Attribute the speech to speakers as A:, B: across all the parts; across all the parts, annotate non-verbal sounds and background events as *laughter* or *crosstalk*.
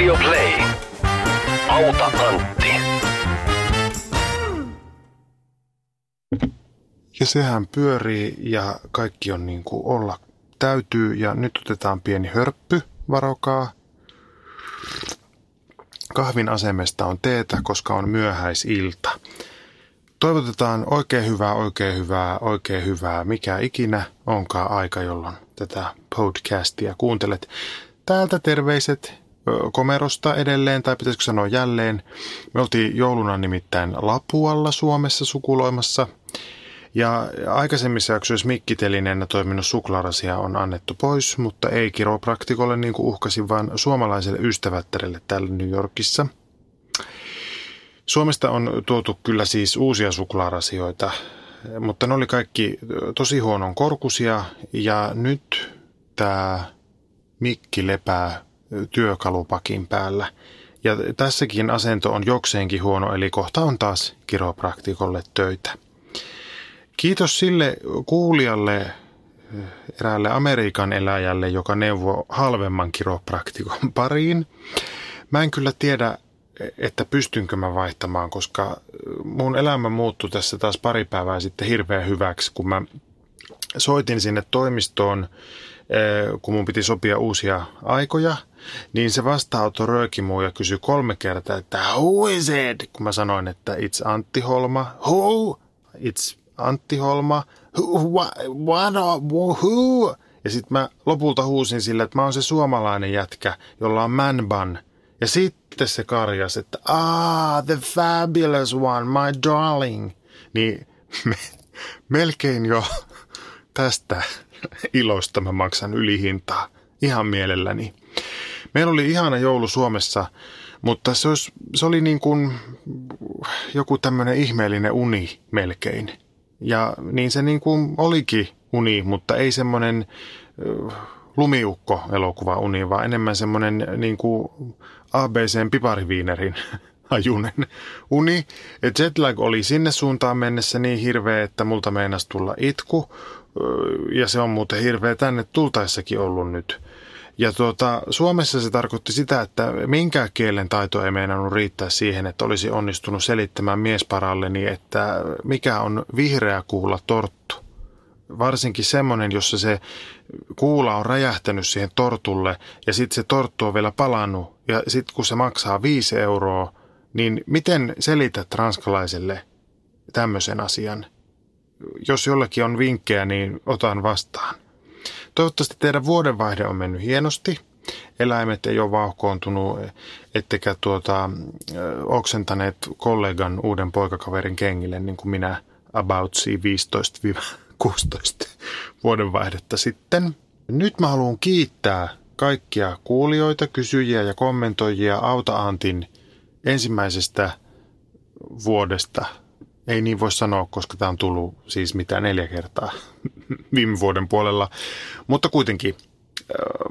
A: Radio Play. Auta Antti.
B: Ja sehän pyörii ja kaikki on niin kuin olla täytyy. Ja nyt otetaan pieni hörppy, varokaa. Kahvin asemesta on teetä, koska on myöhäisilta. Toivotetaan oikein hyvää, oikein hyvää, oikein hyvää, mikä ikinä onkaan aika, jolloin tätä podcastia kuuntelet. Täältä terveiset Komerosta edelleen, tai pitäisikö sanoa jälleen. Me oltiin jouluna nimittäin Lapualla Suomessa sukuloimassa. Ja aikaisemmissa jaksoissa mikkitelineenä toiminut suklaarasia on annettu pois, mutta ei kiropraktikolle niin kuin uhkasin, vaan suomalaiselle ystävättärelle täällä New Yorkissa. Suomesta on tuotu kyllä siis uusia suklaarasioita, mutta ne oli kaikki tosi huonon korkusia ja nyt tämä mikki lepää työkalupakin päällä. Ja tässäkin asento on jokseenkin huono, eli kohta on taas kiropraktikolle töitä. Kiitos sille kuulijalle, eräälle Amerikan eläjälle, joka neuvoo halvemman kiropraktikon *laughs* pariin. Mä en kyllä tiedä, että pystynkö mä vaihtamaan, koska mun elämä muuttui tässä taas pari päivää sitten hirveän hyväksi, kun mä soitin sinne toimistoon, kun mun piti sopia uusia aikoja, niin se vastaanotto rööki muu ja kysyi kolme kertaa, että who is it? Kun mä sanoin, että it's Antti Holma. Who? It's Antti Holma. Who? What? who? Ja sitten mä lopulta huusin sille, että mä oon se suomalainen jätkä, jolla on man bun. Ja sitten se karjas, että ah, the fabulous one, my darling. Niin *laughs* me, melkein jo tästä ilosta mä maksan ylihintaa ihan mielelläni. Meillä oli ihana joulu Suomessa, mutta se, olisi, se oli niin kuin joku tämmöinen ihmeellinen uni melkein. Ja niin se niin kuin olikin uni, mutta ei semmoinen lumiukko-elokuva uni, vaan enemmän semmoinen niin kuin ABCn pipariviinerin *laughs* ajunen uni. Et jetlag oli sinne suuntaan mennessä niin hirveä, että multa meinasi tulla itku. Ja se on muuten hirveä tänne tultaessakin ollut nyt. Ja tuota, Suomessa se tarkoitti sitä, että minkä kielen taito ei meinannut riittää siihen, että olisi onnistunut selittämään miesparalleni, että mikä on vihreä kuula torttu. Varsinkin semmoinen, jossa se kuula on räjähtänyt siihen tortulle ja sitten se torttu on vielä palannut ja sitten kun se maksaa viisi euroa, niin miten selität ranskalaiselle tämmöisen asian? Jos jollakin on vinkkejä, niin otan vastaan. Toivottavasti teidän vuodenvaihde on mennyt hienosti. Eläimet ei ole vauhkoontunut, ettekä tuota, oksentaneet kollegan uuden poikakaverin kengille, niin kuin minä about 15-16 vuodenvaihdetta sitten. Nyt mä haluan kiittää kaikkia kuulijoita, kysyjiä ja kommentoijia Auta Antin ensimmäisestä vuodesta ei niin voi sanoa, koska tämä on tullut siis mitä neljä kertaa *laughs* viime vuoden puolella. Mutta kuitenkin,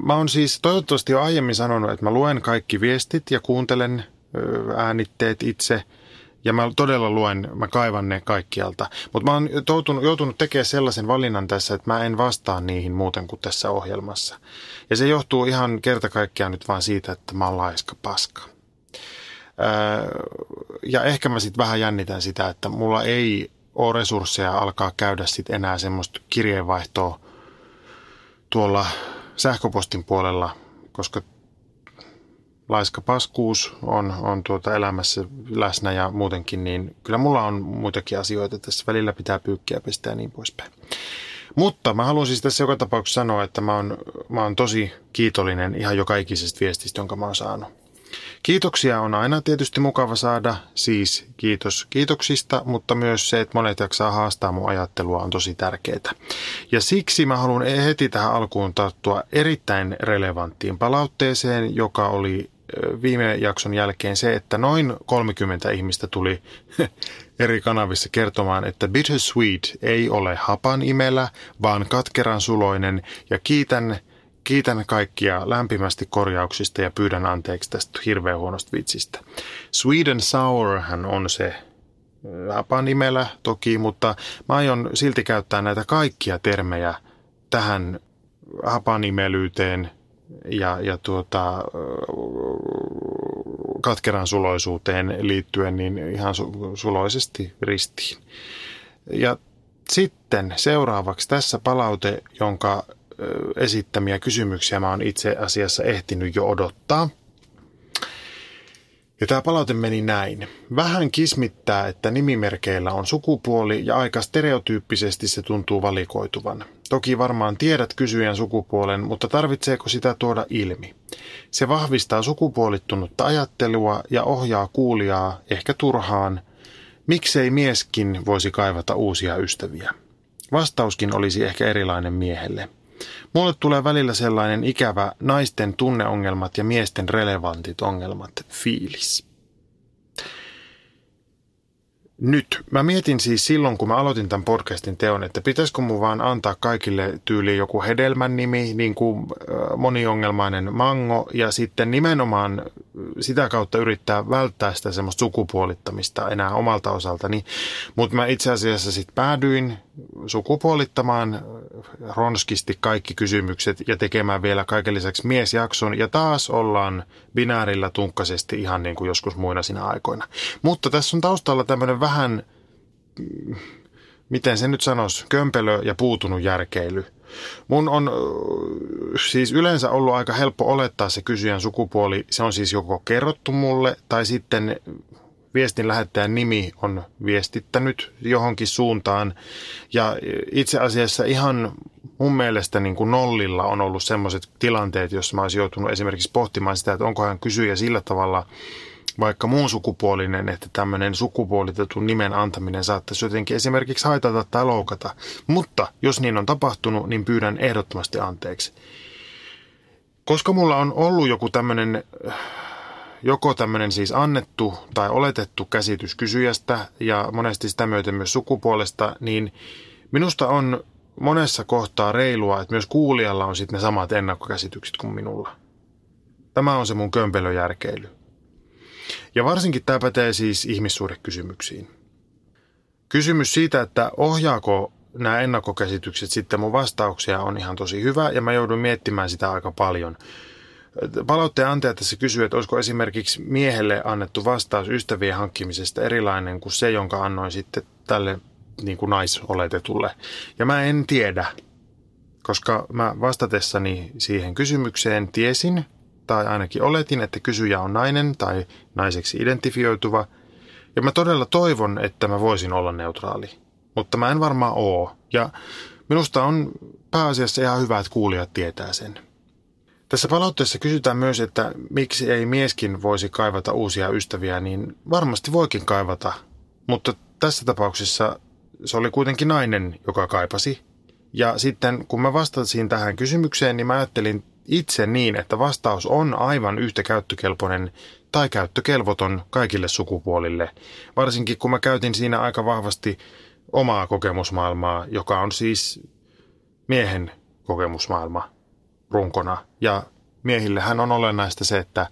B: mä oon siis toivottavasti jo aiemmin sanonut, että mä luen kaikki viestit ja kuuntelen äänitteet itse. Ja mä todella luen, mä kaivan ne kaikkialta. Mutta mä oon joutunut, joutunut tekemään sellaisen valinnan tässä, että mä en vastaa niihin muuten kuin tässä ohjelmassa. Ja se johtuu ihan kerta kaikkiaan nyt vaan siitä, että mä oon laiska paska ja ehkä mä sitten vähän jännitän sitä, että mulla ei ole resursseja alkaa käydä sitten enää semmoista kirjeenvaihtoa tuolla sähköpostin puolella, koska laiska paskuus on, on tuota elämässä läsnä ja muutenkin, niin kyllä mulla on muitakin asioita. Tässä välillä pitää pyykkiä pestä ja niin poispäin. Mutta mä haluan siis tässä joka tapauksessa sanoa, että mä oon, mä oon tosi kiitollinen ihan joka ikisestä viestistä, jonka mä oon saanut. Kiitoksia on aina tietysti mukava saada, siis kiitos kiitoksista, mutta myös se, että monet jaksaa haastaa mun ajattelua on tosi tärkeää. Ja siksi mä haluan heti tähän alkuun tarttua erittäin relevanttiin palautteeseen, joka oli viime jakson jälkeen se, että noin 30 ihmistä tuli *laughs* eri kanavissa kertomaan, että Bittersweet ei ole hapan imellä, vaan katkeran suloinen ja kiitän Kiitän kaikkia lämpimästi korjauksista ja pyydän anteeksi tästä hirveän huonosta vitsistä. Sweden Sourhan on se nimellä toki, mutta mä aion silti käyttää näitä kaikkia termejä tähän hapanimelyyteen ja, ja tuota, katkeran suloisuuteen liittyen niin ihan su- suloisesti ristiin. Ja sitten seuraavaksi tässä palaute, jonka esittämiä kysymyksiä mä oon itse asiassa ehtinyt jo odottaa. Ja tämä palaute meni näin. Vähän kismittää, että nimimerkeillä on sukupuoli ja aika stereotyyppisesti se tuntuu valikoituvan. Toki varmaan tiedät kysyjän sukupuolen, mutta tarvitseeko sitä tuoda ilmi? Se vahvistaa sukupuolittunutta ajattelua ja ohjaa kuulijaa, ehkä turhaan. Miksei mieskin voisi kaivata uusia ystäviä? Vastauskin olisi ehkä erilainen miehelle. Mulle tulee välillä sellainen ikävä naisten tunneongelmat ja miesten relevantit ongelmat fiilis. Nyt. Mä mietin siis silloin, kun mä aloitin tämän podcastin teon, että pitäisikö mun vaan antaa kaikille tyyliin joku hedelmän nimi, niin kuin moniongelmainen mango, ja sitten nimenomaan sitä kautta yrittää välttää sitä semmoista sukupuolittamista enää omalta osaltani. Mutta mä itse asiassa sitten päädyin sukupuolittamaan ronskisti kaikki kysymykset ja tekemään vielä kaiken lisäksi miesjakson. Ja taas ollaan binäärillä tunkkasesti ihan niin kuin joskus muina siinä aikoina. Mutta tässä on taustalla tämmöinen vähän, miten se nyt sanoisi, kömpelö ja puutunut järkeily. Mun on siis yleensä ollut aika helppo olettaa se kysyjän sukupuoli. Se on siis joko kerrottu mulle tai sitten viestin lähettäjän nimi on viestittänyt johonkin suuntaan. Ja itse asiassa ihan mun mielestä niin kuin nollilla on ollut sellaiset tilanteet, joissa mä olisin joutunut esimerkiksi pohtimaan sitä, että onkohan kysyjä sillä tavalla vaikka muun sukupuolinen, että tämmöinen sukupuolitetun nimen antaminen saattaisi jotenkin esimerkiksi haitata tai loukata. Mutta jos niin on tapahtunut, niin pyydän ehdottomasti anteeksi. Koska mulla on ollut joku tämmöinen joko tämmöinen siis annettu tai oletettu käsitys kysyjästä ja monesti sitä myöten myös sukupuolesta, niin minusta on monessa kohtaa reilua, että myös kuulijalla on sitten ne samat ennakkokäsitykset kuin minulla. Tämä on se mun kömpelöjärkeily. Ja varsinkin tämä pätee siis ihmissuhdekysymyksiin. Kysymys siitä, että ohjaako nämä ennakkokäsitykset sitten mun vastauksia on ihan tosi hyvä ja mä joudun miettimään sitä aika paljon – Palautteen antaja tässä kysyy, että olisiko esimerkiksi miehelle annettu vastaus ystävien hankkimisesta erilainen kuin se, jonka annoin sitten tälle niin kuin naisoletetulle. Ja mä en tiedä, koska mä vastatessani siihen kysymykseen tiesin, tai ainakin oletin, että kysyjä on nainen tai naiseksi identifioituva. Ja mä todella toivon, että mä voisin olla neutraali. Mutta mä en varmaan oo. Ja minusta on pääasiassa ihan hyvä, että kuulijat tietää sen. Tässä palautteessa kysytään myös, että miksi ei mieskin voisi kaivata uusia ystäviä, niin varmasti voikin kaivata, mutta tässä tapauksessa se oli kuitenkin nainen, joka kaipasi. Ja sitten kun mä vastasin tähän kysymykseen, niin mä ajattelin itse niin, että vastaus on aivan yhtä käyttökelpoinen tai käyttökelvoton kaikille sukupuolille. Varsinkin kun mä käytin siinä aika vahvasti omaa kokemusmaailmaa, joka on siis miehen kokemusmaailma runkona. Ja miehillehän on olennaista se, että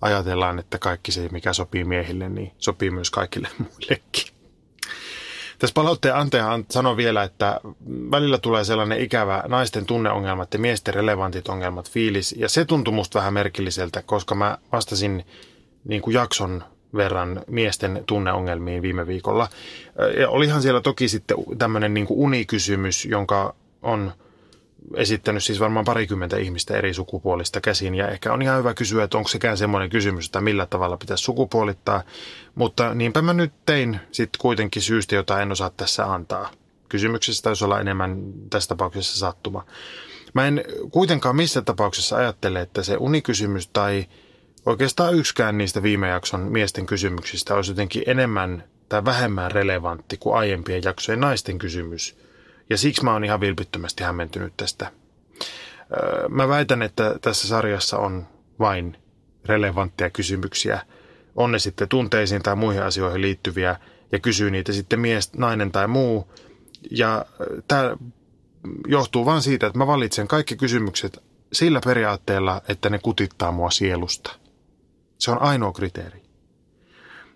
B: ajatellaan, että kaikki se, mikä sopii miehille, niin sopii myös kaikille *laughs* muillekin. Tässä palautteen antaja sanoi vielä, että välillä tulee sellainen ikävä naisten tunneongelmat ja miesten relevantit ongelmat fiilis. Ja se tuntui musta vähän merkilliseltä, koska mä vastasin niin kuin jakson verran miesten tunneongelmiin viime viikolla. Ja olihan siellä toki sitten tämmöinen niin kuin unikysymys, jonka on – esittänyt siis varmaan parikymmentä ihmistä eri sukupuolista käsin ja ehkä on ihan hyvä kysyä, että onko sekään semmoinen kysymys, että millä tavalla pitäisi sukupuolittaa, mutta niinpä mä nyt tein sitten kuitenkin syystä, jota en osaa tässä antaa. Kysymyksessä täytyy olla enemmän tässä tapauksessa sattuma. Mä en kuitenkaan missä tapauksessa ajattele, että se unikysymys tai oikeastaan yksikään niistä viime jakson miesten kysymyksistä olisi jotenkin enemmän tai vähemmän relevantti kuin aiempien jaksojen naisten kysymys – ja siksi mä oon ihan vilpittömästi hämmentynyt tästä. Mä väitän, että tässä sarjassa on vain relevantteja kysymyksiä. On ne sitten tunteisiin tai muihin asioihin liittyviä ja kysyy niitä sitten mies, nainen tai muu. Ja tämä johtuu vain siitä, että mä valitsen kaikki kysymykset sillä periaatteella, että ne kutittaa mua sielusta. Se on ainoa kriteeri.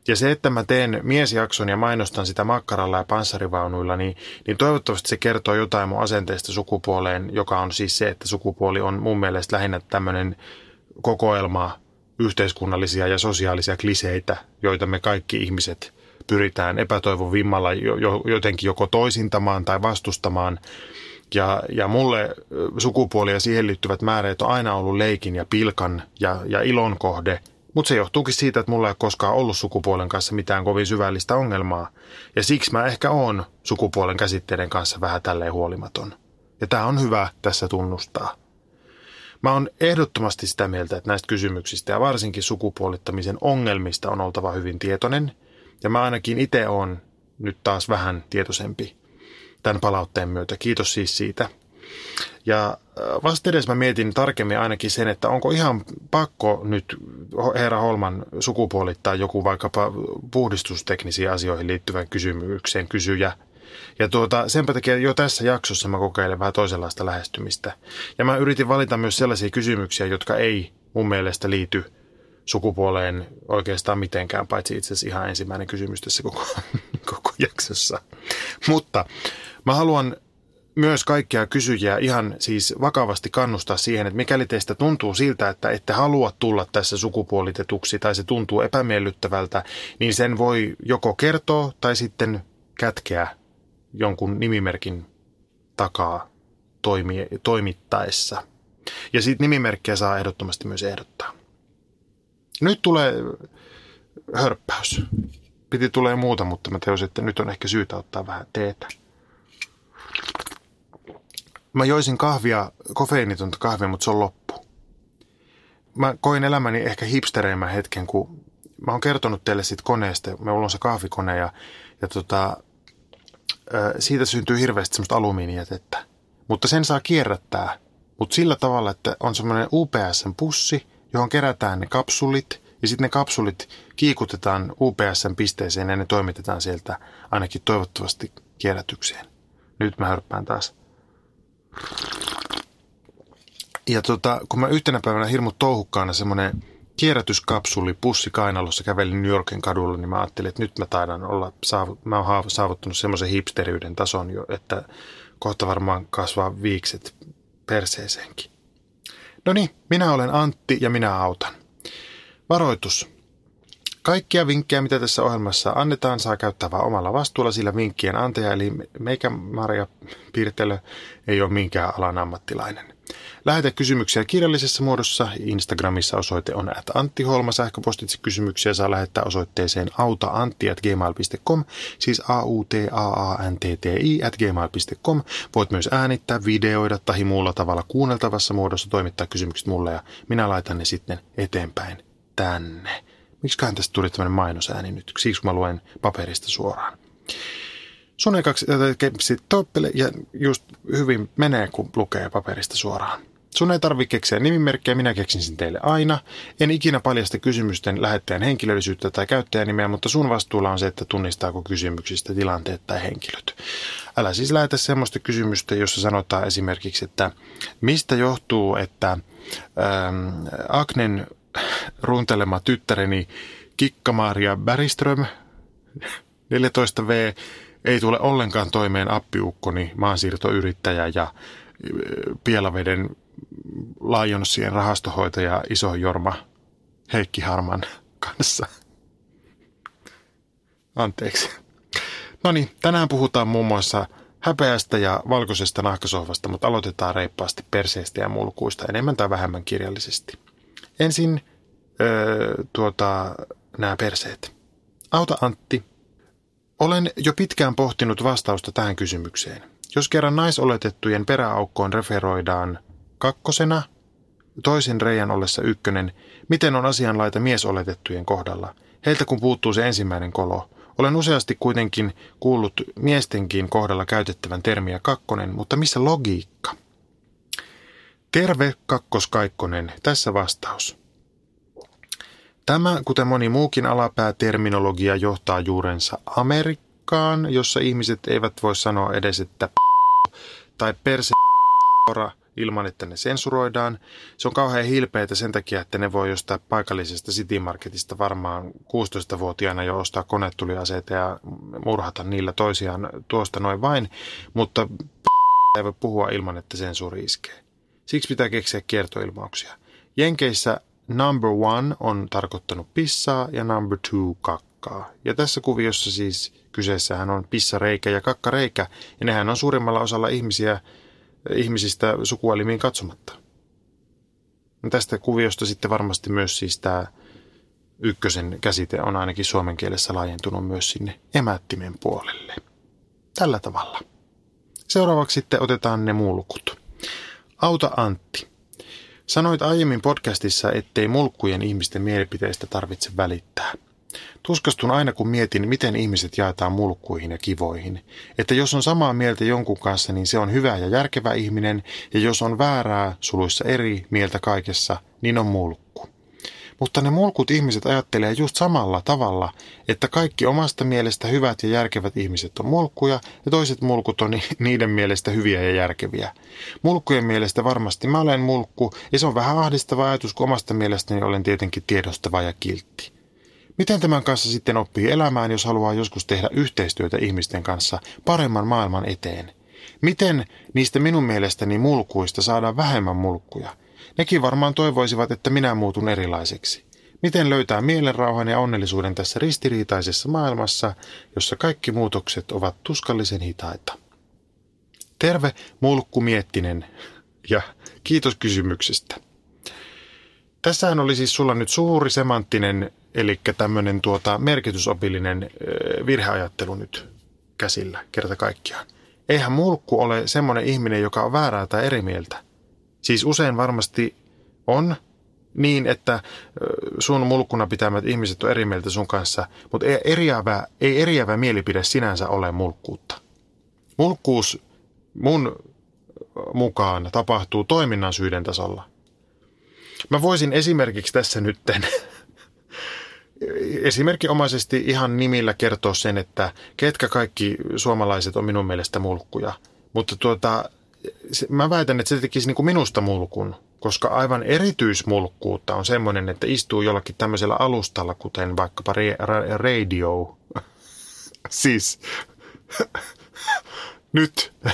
B: Ja se, että mä teen miesjakson ja mainostan sitä makkaralla ja panssarivaunuilla, niin, niin toivottavasti se kertoo jotain mun asenteesta sukupuoleen, joka on siis se, että sukupuoli on mun mielestä lähinnä tämmöinen kokoelma yhteiskunnallisia ja sosiaalisia kliseitä, joita me kaikki ihmiset pyritään epätoivon vimmalla jotenkin joko toisintamaan tai vastustamaan. Ja, ja mulle sukupuoli ja siihen liittyvät määreet on aina ollut leikin ja pilkan ja, ja ilon kohde – mutta se johtuukin siitä, että mulla ei ole koskaan ollut sukupuolen kanssa mitään kovin syvällistä ongelmaa. Ja siksi mä ehkä oon sukupuolen käsitteiden kanssa vähän tälleen huolimaton. Ja tämä on hyvä tässä tunnustaa. Mä oon ehdottomasti sitä mieltä, että näistä kysymyksistä ja varsinkin sukupuolittamisen ongelmista on oltava hyvin tietoinen. Ja mä ainakin itse oon nyt taas vähän tietoisempi tämän palautteen myötä. Kiitos siis siitä. Ja äh, vasta edes mä mietin tarkemmin ainakin sen, että onko ihan pakko nyt herra Holman sukupuolittaa joku vaikkapa puhdistusteknisiin asioihin liittyvän kysymykseen kysyjä. Ja tuota, senpä takia jo tässä jaksossa mä kokeilen vähän toisenlaista lähestymistä. Ja mä yritin valita myös sellaisia kysymyksiä, jotka ei mun mielestä liity sukupuoleen oikeastaan mitenkään, paitsi itse asiassa ihan ensimmäinen kysymys tässä koko, *laughs* koko jaksossa. Mutta mä haluan myös kaikkia kysyjiä ihan siis vakavasti kannustaa siihen, että mikäli teistä tuntuu siltä, että ette halua tulla tässä sukupuolitetuksi tai se tuntuu epämiellyttävältä, niin sen voi joko kertoa tai sitten kätkeä jonkun nimimerkin takaa toimi, toimittaessa. Ja siitä nimimerkkiä saa ehdottomasti myös ehdottaa. Nyt tulee hörppäys. Piti tulee muuta, mutta mä teosin, että nyt on ehkä syytä ottaa vähän teetä. Mä joisin kahvia, kofeiinitonta kahvia, mutta se on loppu. Mä koin elämäni ehkä hipstereimmän hetken, kun mä oon kertonut teille siitä koneesta. Meillä on se kahvikone ja, ja tota, siitä syntyy hirveästi semmoista alumiinijätettä. Mutta sen saa kierrättää, mutta sillä tavalla, että on semmoinen UPS-pussi, johon kerätään ne kapsulit ja sitten ne kapsulit kiikutetaan UPS-pisteeseen ja ne toimitetaan sieltä ainakin toivottavasti kierrätykseen. Nyt mä hörppään taas. Ja tota, kun mä yhtenä päivänä hirmu touhukkaana semmoinen kierrätyskapsuli pussi kainalossa kävelin New Yorkin kadulla, niin mä ajattelin, että nyt mä taidan olla, mä oon saavuttanut semmoisen hipsteriyden tason jo, että kohta varmaan kasvaa viikset perseeseenkin. No niin, minä olen Antti ja minä autan. Varoitus. Kaikkia vinkkejä, mitä tässä ohjelmassa annetaan, saa käyttää vain omalla vastuulla, sillä vinkkien antaja, eli meikä Maria Piirtelö, ei ole minkään alan ammattilainen. Lähetä kysymyksiä kirjallisessa muodossa. Instagramissa osoite on at Antti Holma. Sähköpostitse kysymyksiä saa lähettää osoitteeseen autaantti.gmail.com, siis a u t a a n t t i gmail.com. Voit myös äänittää, videoida tai muulla tavalla kuunneltavassa muodossa toimittaa kysymykset mulle ja minä laitan ne sitten eteenpäin tänne. Miksiköhän tästä tuli tämmöinen mainosääni nyt? Siksi kun mä luen paperista suoraan. Sun kaksi kepsi toppele ja just hyvin menee, kun lukee paperista suoraan. Sun ei tarvitse keksiä nimimerkkejä, minä keksin sen teille aina. En ikinä paljasta kysymysten lähettäjän henkilöllisyyttä tai käyttäjänimeä, mutta sun vastuulla on se, että tunnistaako kysymyksistä tilanteet tai henkilöt. Älä siis lähetä semmoista kysymystä, jossa sanotaan esimerkiksi, että mistä johtuu, että ähm, Agnen runtelema tyttäreni Kikka-Maria Bäriström 14V ei tule ollenkaan toimeen appiukkoni, maansiirtoyrittäjä ja Pielaveden Lionsien rahastohoitaja Iso Jorma Heikki Harman kanssa. Anteeksi. No niin, tänään puhutaan muun muassa häpeästä ja valkoisesta nahkasohvasta, mutta aloitetaan reippaasti perseestä ja mulkuista enemmän tai vähemmän kirjallisesti. Ensin öö, tuota, nämä perseet. Auta Antti. Olen jo pitkään pohtinut vastausta tähän kysymykseen. Jos kerran naisoletettujen peräaukkoon referoidaan kakkosena, toisen reijän ollessa ykkönen, miten on asianlaita miesoletettujen kohdalla? Heiltä kun puuttuu se ensimmäinen kolo. Olen useasti kuitenkin kuullut miestenkin kohdalla käytettävän termiä kakkonen, mutta missä logiikka? Terve kakkoskaikkonen, tässä vastaus. Tämä, kuten moni muukin alapääterminologia, johtaa juurensa Amerikkaan, jossa ihmiset eivät voi sanoa edes, että tai perse ilman, että ne sensuroidaan. Se on kauhean hilpeitä sen takia, että ne voi jostain paikallisesta City Marketista varmaan 16-vuotiaana jo ostaa konetuliaseita ja murhata niillä toisiaan tuosta noin vain, mutta ei voi puhua ilman, että sensuuri iskee. Siksi pitää keksiä kiertoilmauksia. Jenkeissä number one on tarkoittanut pissaa ja number two kakkaa. Ja tässä kuviossa siis kyseessähän on pissareikä ja kakkareikä, ja nehän on suurimmalla osalla ihmisiä, ihmisistä sukuelimiin katsomatta. Ja tästä kuviosta sitten varmasti myös siis tämä ykkösen käsite on ainakin suomen kielessä laajentunut myös sinne emättimen puolelle. Tällä tavalla. Seuraavaksi sitten otetaan ne mulkut. Auta Antti. Sanoit aiemmin podcastissa, ettei mulkkujen ihmisten mielipiteistä tarvitse välittää. Tuskastun aina kun mietin, miten ihmiset jaetaan mulkkuihin ja kivoihin. Että jos on samaa mieltä jonkun kanssa, niin se on hyvä ja järkevä ihminen, ja jos on väärää, suluissa eri mieltä kaikessa, niin on mulkku. Mutta ne mulkut ihmiset ajattelee just samalla tavalla, että kaikki omasta mielestä hyvät ja järkevät ihmiset on mulkkuja ja toiset mulkut on niiden mielestä hyviä ja järkeviä. Mulkkujen mielestä varmasti mä olen mulkku ja se on vähän ahdistava ajatus, kun omasta mielestäni olen tietenkin tiedostava ja kiltti. Miten tämän kanssa sitten oppii elämään, jos haluaa joskus tehdä yhteistyötä ihmisten kanssa paremman maailman eteen? Miten niistä minun mielestäni mulkuista saadaan vähemmän mulkkuja? Nekin varmaan toivoisivat, että minä muutun erilaiseksi. Miten löytää mielenrauhan ja onnellisuuden tässä ristiriitaisessa maailmassa, jossa kaikki muutokset ovat tuskallisen hitaita? Terve mulkku Miettinen ja kiitos kysymyksestä. Tässähän oli siis sulla nyt suuri semanttinen, eli tämmöinen tuota merkitysopillinen virheajattelu nyt käsillä kerta kaikkiaan. Eihän mulkku ole semmoinen ihminen, joka on väärää tai eri mieltä. Siis usein varmasti on niin, että sun mulkkuna pitämät ihmiset on eri mieltä sun kanssa, mutta ei eriävä, ei eriävä mielipide sinänsä ole mulkkuutta. Mulkkuus mun mukaan tapahtuu toiminnan syyden tasolla. Mä voisin esimerkiksi tässä nytten *laughs* esimerkinomaisesti ihan nimillä kertoa sen, että ketkä kaikki suomalaiset on minun mielestä mulkkuja. Mutta tuota, mä väitän, että se tekisi niin kuin minusta mulkun, koska aivan erityismulkkuutta on semmoinen, että istuu jollakin tämmöisellä alustalla, kuten vaikkapa radio. *laughs* siis *laughs* nyt, *laughs*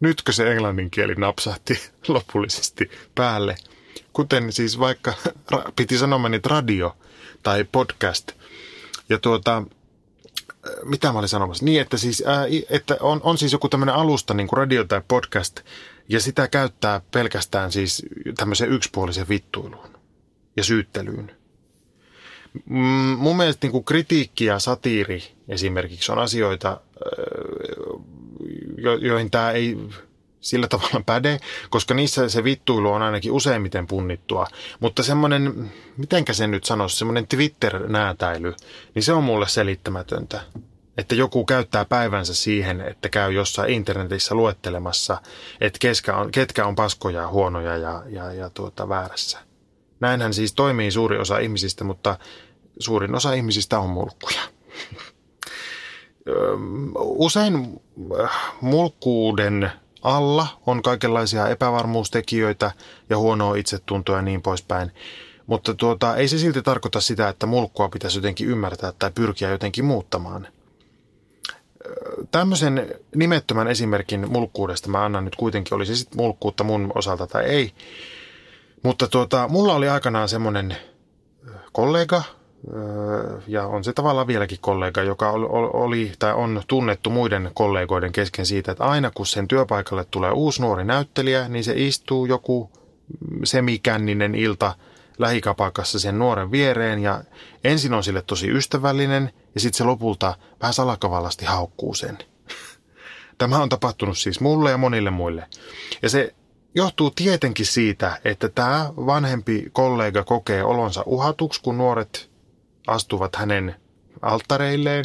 B: nytkö se englannin kieli napsahti lopullisesti päälle. Kuten siis vaikka, piti sanomani radio tai podcast. Ja tuota, mitä mä olin sanomassa? Niin, että, siis, ää, että on, on siis joku tämmöinen alusta, niin kuin radio tai podcast, ja sitä käyttää pelkästään siis tämmöiseen yksipuoliseen vittuiluun ja syyttelyyn. Mm, mun mielestä niin kuin kritiikki ja satiiri esimerkiksi on asioita, jo, joihin tämä ei sillä tavalla päde, koska niissä se vittuilu on ainakin useimmiten punnittua. Mutta semmoinen, mitenkä se nyt sanoisi, semmoinen Twitter-näätäily, niin se on mulle selittämätöntä. Että joku käyttää päivänsä siihen, että käy jossain internetissä luettelemassa, että ketkä on, ketkä on paskoja, huonoja ja, ja, ja tuota, väärässä. Näinhän siis toimii suuri osa ihmisistä, mutta suurin osa ihmisistä on mulkkuja. *laughs* Usein äh, mulkkuuden alla on kaikenlaisia epävarmuustekijöitä ja huonoa itsetuntoa ja niin poispäin. Mutta tuota, ei se silti tarkoita sitä, että mulkkua pitäisi jotenkin ymmärtää tai pyrkiä jotenkin muuttamaan. Tämmöisen nimettömän esimerkin mulkkuudesta mä annan nyt kuitenkin, oli se sitten mulkkuutta mun osalta tai ei. Mutta tuota, mulla oli aikanaan semmoinen kollega, ja on se tavallaan vieläkin kollega, joka oli tai on tunnettu muiden kollegoiden kesken siitä, että aina kun sen työpaikalle tulee uusi nuori näyttelijä, niin se istuu joku semikänninen ilta lähikapakassa sen nuoren viereen ja ensin on sille tosi ystävällinen ja sitten se lopulta vähän salakavallasti haukkuu sen. *laughs* Tämä on tapahtunut siis mulle ja monille muille. Ja se johtuu tietenkin siitä, että tämä vanhempi kollega kokee olonsa uhatuksi, kun nuoret astuvat hänen alttareilleen.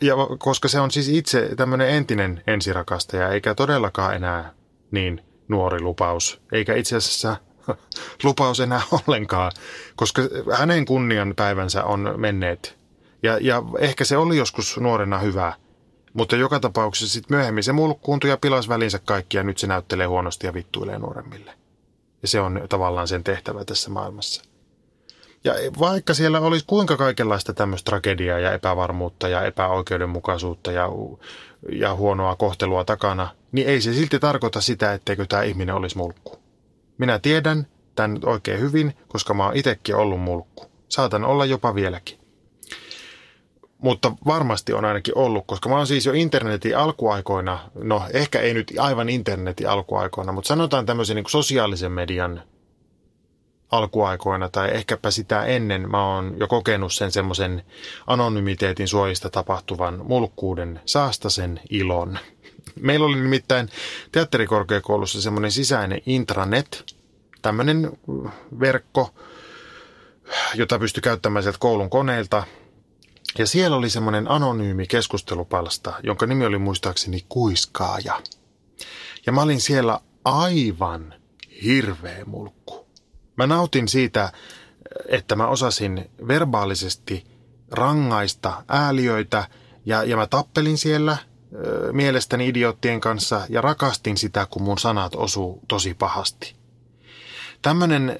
B: Ja koska se on siis itse tämmöinen entinen ensirakastaja, eikä todellakaan enää niin nuori lupaus, eikä itse asiassa *laughs* lupaus enää *laughs* ollenkaan, koska hänen kunnian päivänsä on menneet. Ja, ja ehkä se oli joskus nuorena hyvä, Mutta joka tapauksessa sitten myöhemmin se mulkkuuntui ja pilas välinsä kaikki ja nyt se näyttelee huonosti ja vittuilee nuoremmille. Ja se on tavallaan sen tehtävä tässä maailmassa. Ja vaikka siellä olisi kuinka kaikenlaista tämmöistä tragediaa ja epävarmuutta ja epäoikeudenmukaisuutta ja, ja huonoa kohtelua takana, niin ei se silti tarkoita sitä, etteikö tämä ihminen olisi mulkku. Minä tiedän tämän oikein hyvin, koska mä oon itsekin ollut mulkku. Saatan olla jopa vieläkin. Mutta varmasti on ainakin ollut, koska mä oon siis jo internetin alkuaikoina, no ehkä ei nyt aivan internetin alkuaikoina, mutta sanotaan tämmöisen niin sosiaalisen median alkuaikoina tai ehkäpä sitä ennen mä oon jo kokenut sen semmoisen anonymiteetin suojista tapahtuvan mulkkuuden saastasen ilon. *laughs* Meillä oli nimittäin teatterikorkeakoulussa semmoinen sisäinen intranet, tämmöinen verkko, jota pystyi käyttämään sieltä koulun koneilta. Ja siellä oli semmoinen anonyymi keskustelupalsta, jonka nimi oli muistaakseni Kuiskaaja. Ja mä olin siellä aivan hirveä mulkku. Mä nautin siitä, että mä osasin verbaalisesti rangaista ääliöitä ja, ja mä tappelin siellä mielestäni idioottien kanssa ja rakastin sitä, kun mun sanat osuu tosi pahasti. Tämmöinen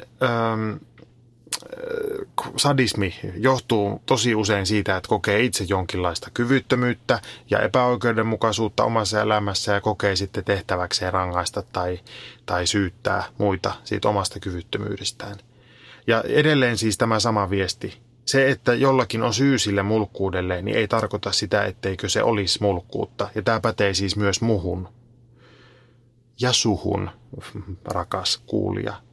B: sadismi johtuu tosi usein siitä, että kokee itse jonkinlaista kyvyttömyyttä ja epäoikeudenmukaisuutta omassa elämässä ja kokee sitten tehtäväkseen rangaista tai, tai syyttää muita siitä omasta kyvyttömyydestään. Ja edelleen siis tämä sama viesti. Se, että jollakin on syy sille mulkkuudelle, niin ei tarkoita sitä, etteikö se olisi mulkkuutta. Ja tämä pätee siis myös muhun ja suhun, rakas kuulija.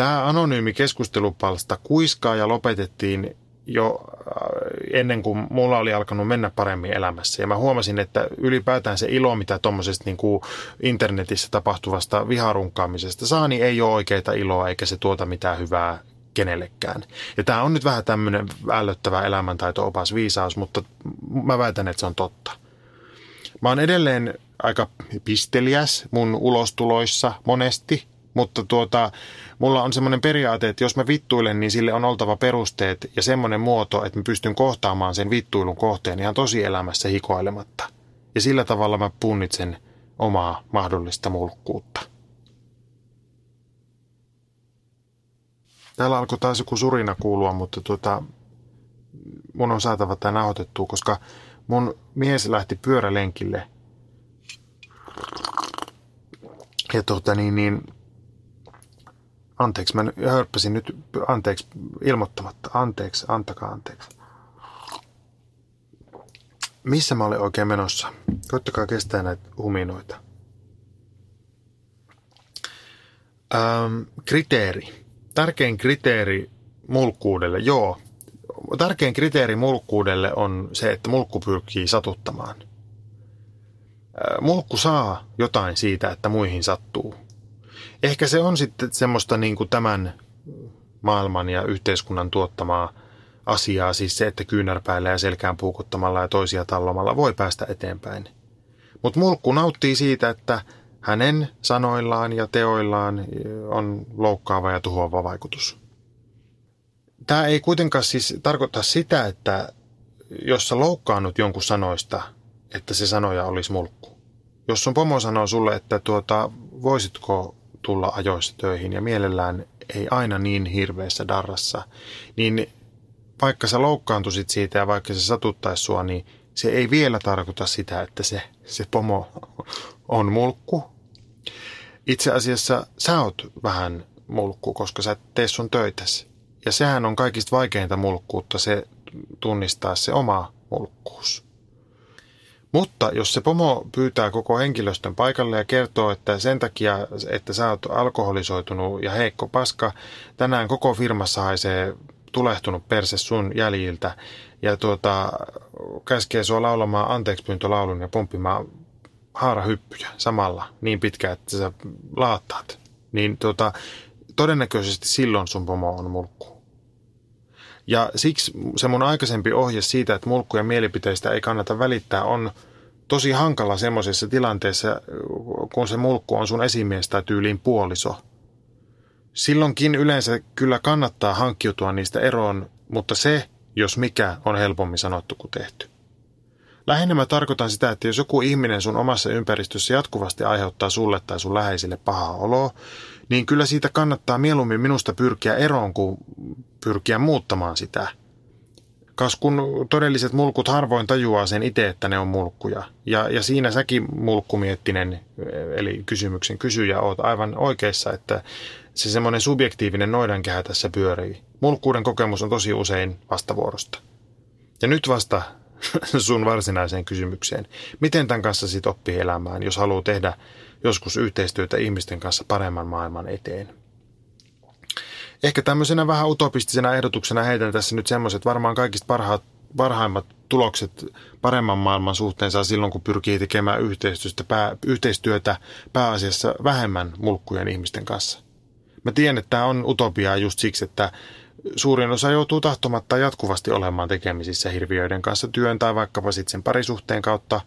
B: Tämä anonyymi keskustelupalsta kuiskaa ja lopetettiin jo äh, ennen kuin mulla oli alkanut mennä paremmin elämässä. Ja mä huomasin, että ylipäätään se ilo, mitä tuommoisesta niin kuin internetissä tapahtuvasta viharunkaamisesta saa, niin ei ole oikeita iloa eikä se tuota mitään hyvää kenellekään. Ja tämä on nyt vähän tämmöinen ällöttävä elämäntaito-opas viisaus, mutta mä väitän, että se on totta. Mä oon edelleen aika pisteliäs mun ulostuloissa monesti, mutta tuota, mulla on semmoinen periaate, että jos mä vittuilen, niin sille on oltava perusteet ja semmoinen muoto, että mä pystyn kohtaamaan sen vittuilun kohteen ihan tosielämässä hikoilematta. Ja sillä tavalla mä punnitsen omaa mahdollista mulkkuutta. Täällä alkoi taas joku surina kuulua, mutta tuota, mun on saatava tämä nauhoitettua, koska mun mies lähti pyörälenkille. Ja tuota, niin, niin, Anteeksi, mä hörppäsin nyt, anteeksi, ilmoittamatta. Anteeksi, antakaa anteeksi. Missä mä olen oikein menossa? Koittakaa kestää näitä huminoita. Ähm, kriteeri. Tärkein kriteeri mulkkuudelle, joo. Tärkein kriteeri mulkkuudelle on se, että mulkku pyrkii satuttamaan. Äh, mulkku saa jotain siitä, että muihin sattuu Ehkä se on sitten semmoista niin kuin tämän maailman ja yhteiskunnan tuottamaa asiaa, siis se, että kyynärpäillä ja selkään puukuttamalla ja toisia tallomalla voi päästä eteenpäin. Mutta mulkku nauttii siitä, että hänen sanoillaan ja teoillaan on loukkaava ja tuhoava vaikutus. Tämä ei kuitenkaan siis tarkoita sitä, että jos sä loukkaannut jonkun sanoista, että se sanoja olisi mulkku. Jos sun pomo sanoo sulle, että tuota, voisitko tulla ajoissa töihin ja mielellään ei aina niin hirveässä darrassa, niin vaikka sä loukkaantuisit siitä ja vaikka se satuttaisi sua, niin se ei vielä tarkoita sitä, että se, se pomo on mulkku. Itse asiassa sä oot vähän mulkku, koska sä et tee sun töitäsi. Ja sehän on kaikista vaikeinta mulkkuutta, se tunnistaa se oma mulkkuus. Mutta jos se pomo pyytää koko henkilöstön paikalle ja kertoo, että sen takia, että sä oot alkoholisoitunut ja heikko paska, tänään koko firmassa haisee tulehtunut perse sun jäljiltä ja tuota, käskee sua laulamaan anteekspyyntölaulun ja pomppimaan haarahyppyjä samalla niin pitkään, että sä laattaat, niin tuota, todennäköisesti silloin sun pomo on mulkku. Ja siksi se mun aikaisempi ohje siitä, että mulkkujen mielipiteistä ei kannata välittää, on tosi hankala semmoisessa tilanteessa, kun se mulkku on sun esimies tai tyyliin puoliso. Silloinkin yleensä kyllä kannattaa hankkiutua niistä eroon, mutta se, jos mikä, on helpommin sanottu kuin tehty. Lähinnä mä tarkoitan sitä, että jos joku ihminen sun omassa ympäristössä jatkuvasti aiheuttaa sulle tai sun läheisille pahaa oloa, niin kyllä siitä kannattaa mieluummin minusta pyrkiä eroon kuin pyrkiä muuttamaan sitä. Kas kun todelliset mulkut harvoin tajuaa sen itse, että ne on mulkkuja. Ja, ja siinä säkin mulkkumiettinen, eli kysymyksen kysyjä, oot aivan oikeassa, että se semmoinen subjektiivinen noidankehä tässä pyörii. Mulkkuuden kokemus on tosi usein vastavuorosta. Ja nyt vasta *laughs* sun varsinaiseen kysymykseen. Miten tämän kanssa sit oppii elämään, jos haluaa tehdä joskus yhteistyötä ihmisten kanssa paremman maailman eteen? Ehkä tämmöisenä vähän utopistisena ehdotuksena heitän tässä nyt semmoiset varmaan kaikista parhaat, parhaimmat tulokset paremman maailman suhteen saa silloin, kun pyrkii tekemään yhteistyötä, pää, yhteistyötä pääasiassa vähemmän mulkkujen ihmisten kanssa. Mä tiedän, että tämä on utopiaa just siksi, että suurin osa joutuu tahtomatta jatkuvasti olemaan tekemisissä hirviöiden kanssa työn tai vaikkapa sitten sen parisuhteen kautta.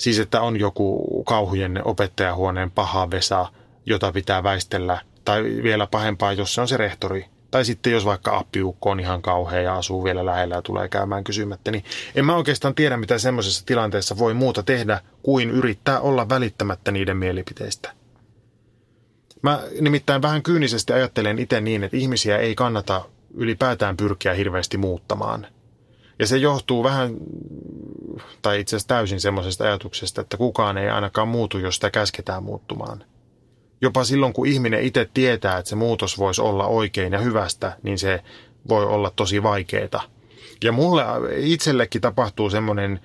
B: Siis, että on joku kauhujen opettajahuoneen paha vesa, jota pitää väistellä, tai vielä pahempaa, jos se on se rehtori. Tai sitten jos vaikka appiukko on ihan kauhea ja asuu vielä lähellä ja tulee käymään kysymättä, niin en mä oikeastaan tiedä, mitä semmoisessa tilanteessa voi muuta tehdä, kuin yrittää olla välittämättä niiden mielipiteistä. Mä nimittäin vähän kyynisesti ajattelen itse niin, että ihmisiä ei kannata ylipäätään pyrkiä hirveästi muuttamaan. Ja se johtuu vähän, tai itse asiassa täysin semmoisesta ajatuksesta, että kukaan ei ainakaan muutu, jos sitä käsketään muuttumaan. Jopa silloin, kun ihminen itse tietää, että se muutos voisi olla oikein ja hyvästä, niin se voi olla tosi vaikeeta. Ja mulle itsellekin tapahtuu semmoinen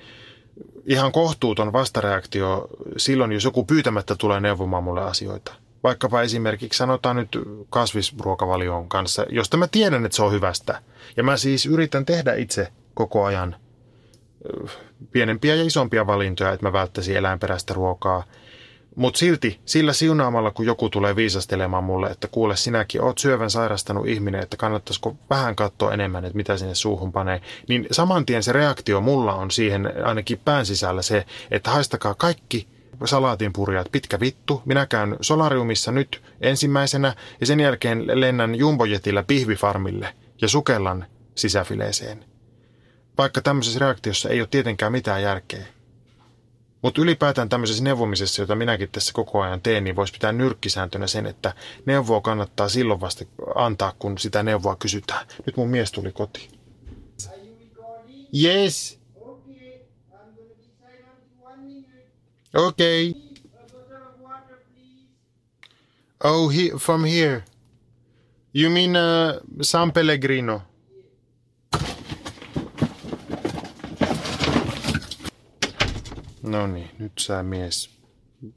B: ihan kohtuuton vastareaktio silloin, jos joku pyytämättä tulee neuvomaan mulle asioita – vaikkapa esimerkiksi sanotaan nyt kasvisruokavalion kanssa, josta mä tiedän, että se on hyvästä. Ja mä siis yritän tehdä itse koko ajan pienempiä ja isompia valintoja, että mä välttäisin eläinperäistä ruokaa. Mutta silti sillä siunaamalla, kun joku tulee viisastelemaan mulle, että kuule sinäkin oot syövän sairastanut ihminen, että kannattaisiko vähän katsoa enemmän, että mitä sinne suuhun panee, niin saman tien se reaktio mulla on siihen ainakin pään sisällä se, että haistakaa kaikki salaatinpurjat, pitkä vittu. Minä käyn solariumissa nyt ensimmäisenä ja sen jälkeen lennän jumbojetilla pihvifarmille ja sukellan sisäfileeseen. Vaikka tämmöisessä reaktiossa ei ole tietenkään mitään järkeä. Mutta ylipäätään tämmöisessä neuvomisessa, jota minäkin tässä koko ajan teen, niin voisi pitää nyrkkisääntönä sen, että neuvoa kannattaa silloin vasta antaa, kun sitä neuvoa kysytään. Nyt mun mies tuli kotiin. Yes. Okay. Oh, he, from here. You mean uh, San Pellegrino? No niin, nyt sä mies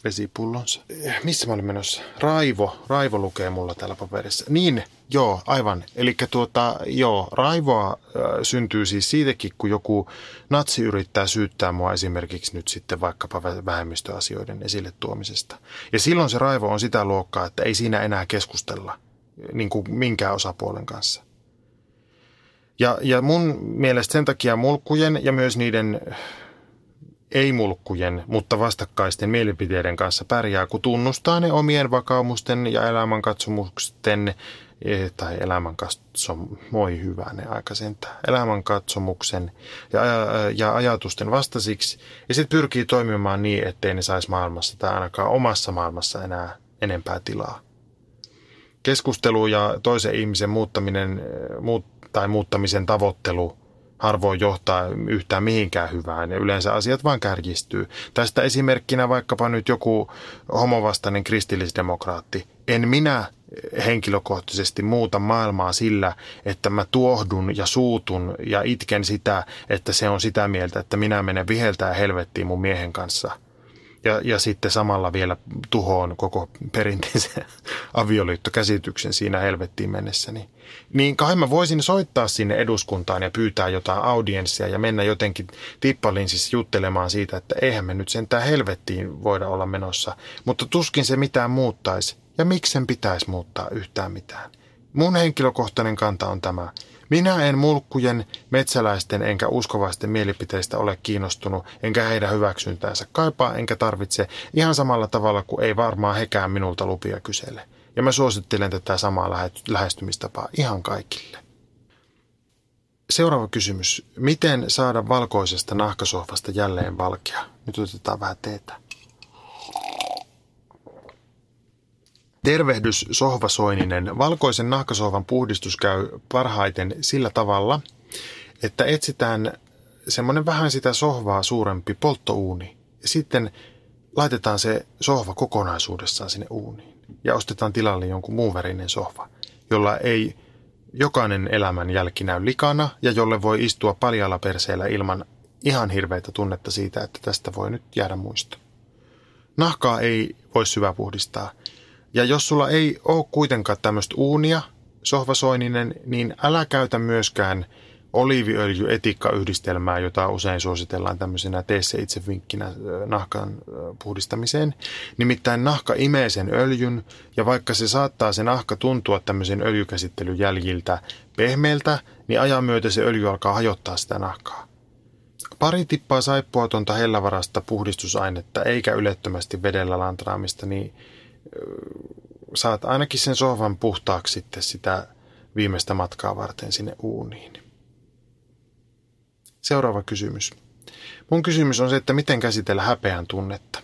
B: vesipullonsa. Missä mä olin menossa? Raivo. Raivo lukee mulla täällä paperissa. Niin, joo, aivan. Eli tuota, joo, raivoa äh, syntyy siis siitäkin, kun joku natsi yrittää syyttää mua esimerkiksi nyt sitten vaikkapa vähemmistöasioiden esille tuomisesta. Ja silloin se raivo on sitä luokkaa, että ei siinä enää keskustella niin kuin minkään osapuolen kanssa. Ja, ja mun mielestä sen takia mulkkujen ja myös niiden ei-mulkkujen, mutta vastakkaisten mielipiteiden kanssa pärjää, kun tunnustaa ne omien vakaumusten ja elämänkatsomusten e, tai elämänkatsom, voi hyvää ne aika elämänkatsomuksen ja, ja ajatusten vastasiksi, ja sitten pyrkii toimimaan niin, ettei ne saisi maailmassa tai ainakaan omassa maailmassa enää enempää tilaa. Keskustelu ja toisen ihmisen muuttaminen muut, tai muuttamisen tavoittelu – harvoin johtaa yhtään mihinkään hyvään ja yleensä asiat vaan kärjistyy. Tästä esimerkkinä vaikkapa nyt joku homovastainen kristillisdemokraatti. En minä henkilökohtaisesti muuta maailmaa sillä, että mä tuohdun ja suutun ja itken sitä, että se on sitä mieltä, että minä menen viheltää helvettiin mun miehen kanssa – ja, ja sitten samalla vielä tuhoon koko perinteisen *laughs* avioliittokäsityksen siinä helvettiin mennessä. Niin, niin kai mä voisin soittaa sinne eduskuntaan ja pyytää jotain audienssia ja mennä jotenkin tippalinsissä juttelemaan siitä, että eihän me nyt sentään helvettiin voida olla menossa. Mutta tuskin se mitään muuttaisi. Ja miksi sen pitäisi muuttaa yhtään mitään? Mun henkilökohtainen kanta on tämä. Minä en mulkkujen, metsäläisten enkä uskovaisten mielipiteistä ole kiinnostunut, enkä heidän hyväksyntäänsä kaipaa, enkä tarvitse ihan samalla tavalla kuin ei varmaan hekään minulta lupia kysele. Ja mä suosittelen tätä samaa lähestymistapaa ihan kaikille. seuraava kysymys. Miten saada valkoisesta nahkasohvasta jälleen valkea? Nyt otetaan vähän teetä. Tervehdys sohvasoininen. Valkoisen nahkasohvan puhdistus käy parhaiten sillä tavalla, että etsitään semmoinen vähän sitä sohvaa suurempi polttouuni. Ja sitten laitetaan se sohva kokonaisuudessaan sinne uuniin. Ja ostetaan tilalle jonkun muun värinen sohva, jolla ei jokainen elämän jälki näy likana ja jolle voi istua paljalla perseellä ilman ihan hirveitä tunnetta siitä, että tästä voi nyt jäädä muisto. Nahkaa ei voi syväpuhdistaa. Ja jos sulla ei ole kuitenkaan tämmöistä uunia, sohvasoininen, niin älä käytä myöskään oliiviöljy-etikkayhdistelmää, jota usein suositellaan tämmöisenä tee se itse vinkkinä nahkan puhdistamiseen. Nimittäin nahka imee sen öljyn, ja vaikka se saattaa se nahka tuntua tämmöisen öljykäsittelyjäljiltä pehmeältä, niin ajan myötä se öljy alkaa hajottaa sitä nahkaa. Pari tippaa saippuatonta hellävarasta puhdistusainetta, eikä ylettömästi vedellä lantraamista, niin saat ainakin sen sohvan puhtaaksi sitten sitä viimeistä matkaa varten sinne uuniin. Seuraava kysymys. Mun kysymys on se, että miten käsitellä häpeän tunnetta.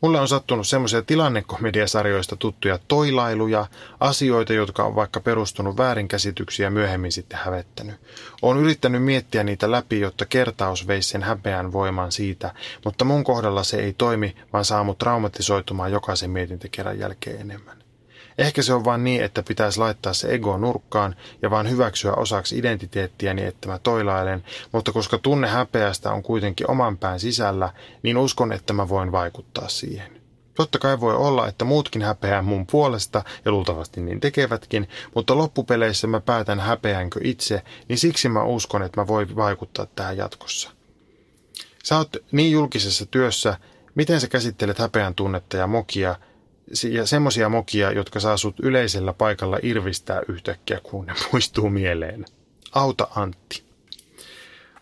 B: Mulle on sattunut semmoisia tilannekomediasarjoista tuttuja toilailuja, asioita, jotka on vaikka perustunut väärinkäsityksiä myöhemmin sitten hävettänyt. Olen yrittänyt miettiä niitä läpi, jotta kertaus veisi sen häpeän voiman siitä, mutta mun kohdalla se ei toimi, vaan saa mut traumatisoitumaan jokaisen mietintäkerran jälkeen enemmän. Ehkä se on vain niin, että pitäisi laittaa se ego nurkkaan ja vaan hyväksyä osaksi identiteettiäni, että mä toilailen, mutta koska tunne häpeästä on kuitenkin oman pään sisällä, niin uskon, että mä voin vaikuttaa siihen. Totta kai voi olla, että muutkin häpeää mun puolesta, ja luultavasti niin tekevätkin, mutta loppupeleissä mä päätän häpeänkö itse, niin siksi mä uskon, että mä voin vaikuttaa tähän jatkossa. Sä oot niin julkisessa työssä, miten sä käsittelet häpeän tunnetta ja mokia, ja semmoisia mokia, jotka saa sut yleisellä paikalla irvistää yhtäkkiä, kun ne *laughs* muistuu mieleen. Auta Antti.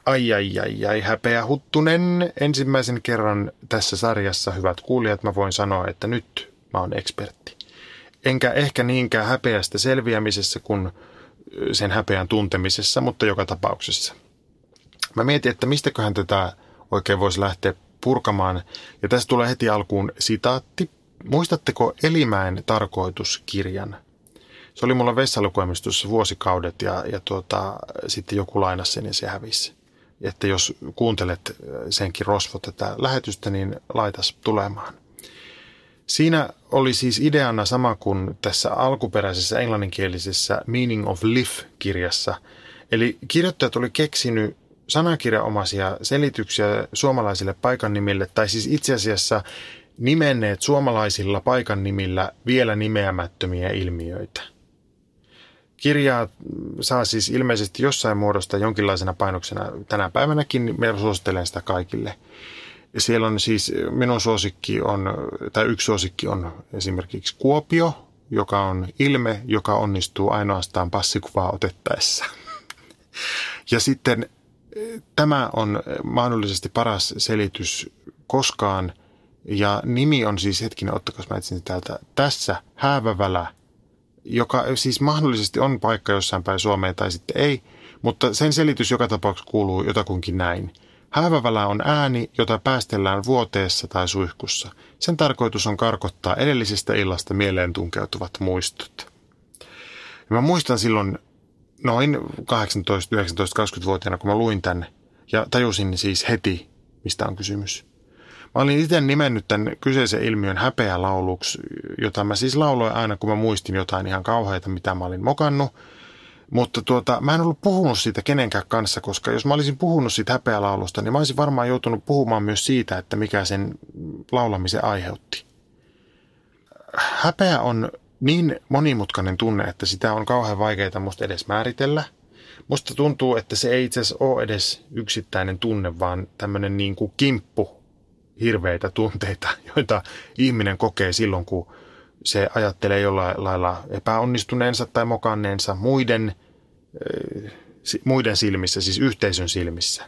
B: Ai ai ai ai, häpeä huttunen. Ensimmäisen kerran tässä sarjassa, hyvät kuulijat, mä voin sanoa, että nyt mä oon ekspertti. Enkä ehkä niinkään häpeästä selviämisessä kuin sen häpeän tuntemisessa, mutta joka tapauksessa. Mä mietin, että mistäköhän tätä oikein voisi lähteä purkamaan. Ja tässä tulee heti alkuun sitaatti Muistatteko Elimäen tarkoituskirjan? Se oli mulla vessalukuemistossa vuosikaudet ja, ja tuota, sitten joku lainasi sen ja se hävisi. Että jos kuuntelet senkin rosvo tätä lähetystä, niin laitas tulemaan. Siinä oli siis ideana sama kuin tässä alkuperäisessä englanninkielisessä Meaning of Life-kirjassa. Eli kirjoittajat oli keksinyt sanakirjaomaisia selityksiä suomalaisille paikannimille, tai siis itse asiassa nimenneet suomalaisilla paikan nimillä vielä nimeämättömiä ilmiöitä. Kirjaa saa siis ilmeisesti jossain muodosta jonkinlaisena painoksena tänä päivänäkin, me suosittelen sitä kaikille. Siellä on siis, minun suosikki on, tai yksi suosikki on esimerkiksi Kuopio, joka on ilme, joka onnistuu ainoastaan passikuvaa otettaessa. *laughs* Ja sitten tämä on mahdollisesti paras selitys koskaan – ja nimi on siis, hetkinen, ottakas mä etsin täältä, tässä Häävävälä, joka siis mahdollisesti on paikka jossain päin Suomeen tai sitten ei, mutta sen selitys joka tapauksessa kuuluu jotakunkin näin. Häävävälä on ääni, jota päästellään vuoteessa tai suihkussa. Sen tarkoitus on karkottaa edellisestä illasta mieleen tunkeutuvat muistot. Ja mä muistan silloin noin 18, 19, 20-vuotiaana, kun mä luin tämän ja tajusin siis heti, mistä on kysymys. Mä olin itse nimennyt tämän kyseisen ilmiön häpeälauluksi, jota mä siis lauloin aina, kun mä muistin jotain ihan kauheita, mitä mä olin mokannut. Mutta tuota, mä en ollut puhunut siitä kenenkään kanssa, koska jos mä olisin puhunut siitä häpeälaulusta, niin mä olisin varmaan joutunut puhumaan myös siitä, että mikä sen laulamisen aiheutti. Häpeä on niin monimutkainen tunne, että sitä on kauhean vaikeaa musta edes määritellä. Musta tuntuu, että se ei itse asiassa ole edes yksittäinen tunne, vaan tämmöinen niin kuin kimppu hirveitä tunteita, *laughs* joita ihminen kokee silloin, kun se ajattelee jollain lailla epäonnistuneensa tai mokanneensa muiden, muiden silmissä, siis yhteisön silmissä.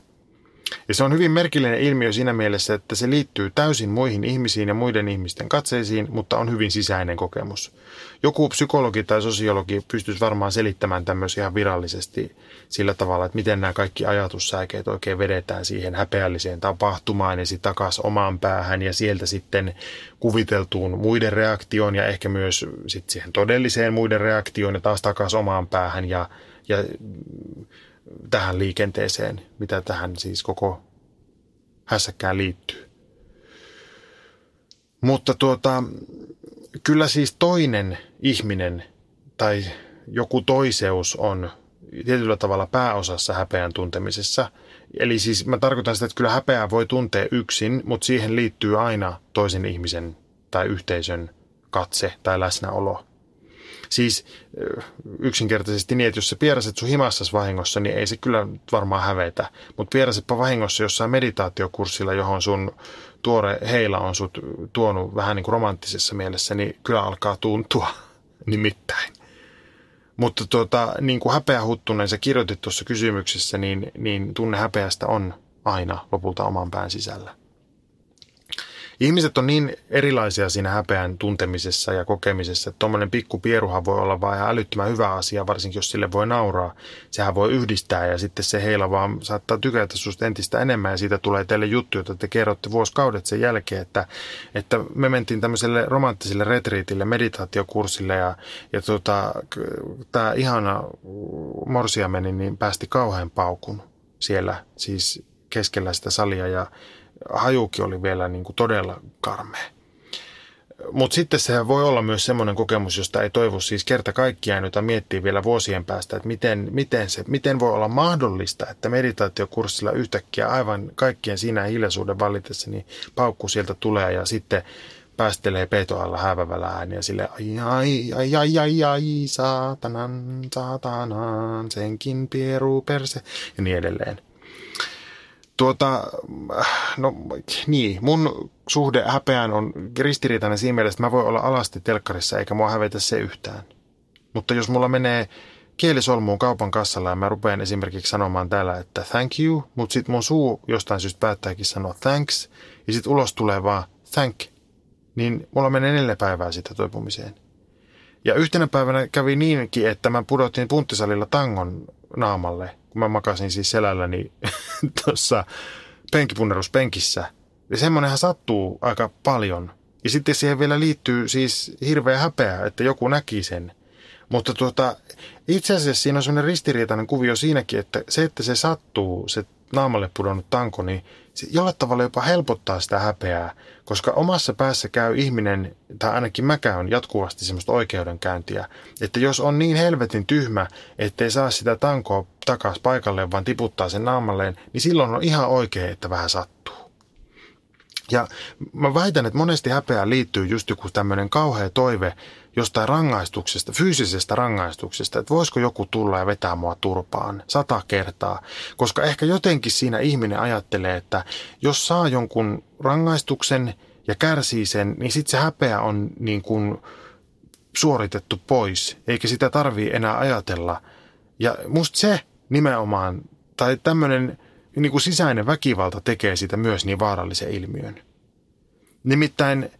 B: Ja se on hyvin merkillinen ilmiö siinä mielessä, että se liittyy täysin muihin ihmisiin ja muiden ihmisten katseisiin, mutta on hyvin sisäinen kokemus. Joku psykologi tai sosiologi pystyisi varmaan selittämään tämmöisiä ihan virallisesti sillä tavalla, että miten nämä kaikki ajatussäikeet oikein vedetään siihen häpeälliseen tapahtumaan ja sitten takaisin omaan päähän ja sieltä sitten kuviteltuun muiden reaktioon ja ehkä myös sitten siihen todelliseen muiden reaktioon ja taas takaisin omaan päähän ja, ja tähän liikenteeseen, mitä tähän siis koko hässäkkään liittyy. Mutta tuota, kyllä siis toinen ihminen tai joku toiseus on tietyllä tavalla pääosassa häpeän tuntemisessa. Eli siis mä tarkoitan sitä, että kyllä häpeää voi tuntea yksin, mutta siihen liittyy aina toisen ihmisen tai yhteisön katse tai läsnäolo. Siis yksinkertaisesti niin, että jos sä pieraset sun himassas vahingossa, niin ei se kyllä varmaan hävetä. Mutta pierasetpa vahingossa jossain meditaatiokurssilla, johon sun tuore heila on sut tuonut vähän niin kuin romanttisessa mielessä, niin kyllä alkaa tuntua *laughs* nimittäin. Mutta tuota, niin kuin häpeähuttunen sä kirjoitit tuossa kysymyksessä, niin, niin tunne häpeästä on aina lopulta oman pään sisällä. Ihmiset on niin erilaisia siinä häpeän tuntemisessa ja kokemisessa, että tuommoinen pikku pieruha voi olla vain ihan älyttömän hyvä asia, varsinkin jos sille voi nauraa. Sehän voi yhdistää ja sitten se heillä vaan saattaa tykätä susta entistä enemmän ja siitä tulee teille juttu, jota te kerrotte vuosikaudet sen jälkeen, että, että me mentiin tämmöiselle romanttiselle retriitille, meditaatiokurssille ja, ja tota, tämä ihana morsiameni niin päästi kauhean paukun siellä siis keskellä sitä salia ja hajukin oli vielä niin kuin todella karmea. Mutta sitten se voi olla myös semmoinen kokemus, josta ei toivo siis kerta kaikkiaan, jota miettii vielä vuosien päästä, että miten, miten, se, miten voi olla mahdollista, että meditaatiokurssilla yhtäkkiä aivan kaikkien siinä hiljaisuuden vallitessa, niin paukku sieltä tulee ja sitten päästelee peitoalla häävävällä ääniä sille ai ai ai ai ai ai saatanan saatanan senkin pieru perse ja niin edelleen. Tuota, no niin, mun suhde häpeään on ristiriitainen siinä mielessä, että mä voin olla alasti telkkarissa eikä mua hävetä se yhtään. Mutta jos mulla menee kielisolmuun kaupan kassalla ja mä rupean esimerkiksi sanomaan täällä, että thank you, mutta sitten mun suu jostain syystä päättääkin sanoa thanks, ja sitten ulos tulee vaan thank, niin mulla menee neljä päivää sitä toipumiseen. Ja yhtenä päivänä kävi niinkin, että mä pudotin punttisalilla tangon naamalle – kun mä makasin siis selälläni *laughs* tuossa penkipunneruspenkissä. Ja semmoinenhan sattuu aika paljon. Ja sitten siihen vielä liittyy siis hirveä häpeä, että joku näki sen. Mutta tuota, itse asiassa siinä on semmoinen ristiriitainen kuvio siinäkin, että se, että se sattuu, se naamalle pudonnut tanko, niin se jollain tavalla jopa helpottaa sitä häpeää, koska omassa päässä käy ihminen, tai ainakin mä käyn jatkuvasti semmoista oikeudenkäyntiä, että jos on niin helvetin tyhmä, ettei saa sitä tankoa takaisin paikalle, vaan tiputtaa sen naamalleen, niin silloin on ihan oikein, että vähän sattuu. Ja mä väitän, että monesti häpeään liittyy just joku tämmöinen kauhea toive jostain rangaistuksesta, fyysisestä rangaistuksesta, että voisiko joku tulla ja vetää mua turpaan sata kertaa. Koska ehkä jotenkin siinä ihminen ajattelee, että jos saa jonkun rangaistuksen ja kärsii sen, niin sitten se häpeä on niin kuin suoritettu pois, eikä sitä tarvii enää ajatella. Ja musta se nimenomaan, tai tämmöinen niin kuin sisäinen väkivalta tekee sitä myös niin vaarallisen ilmiön. Nimittäin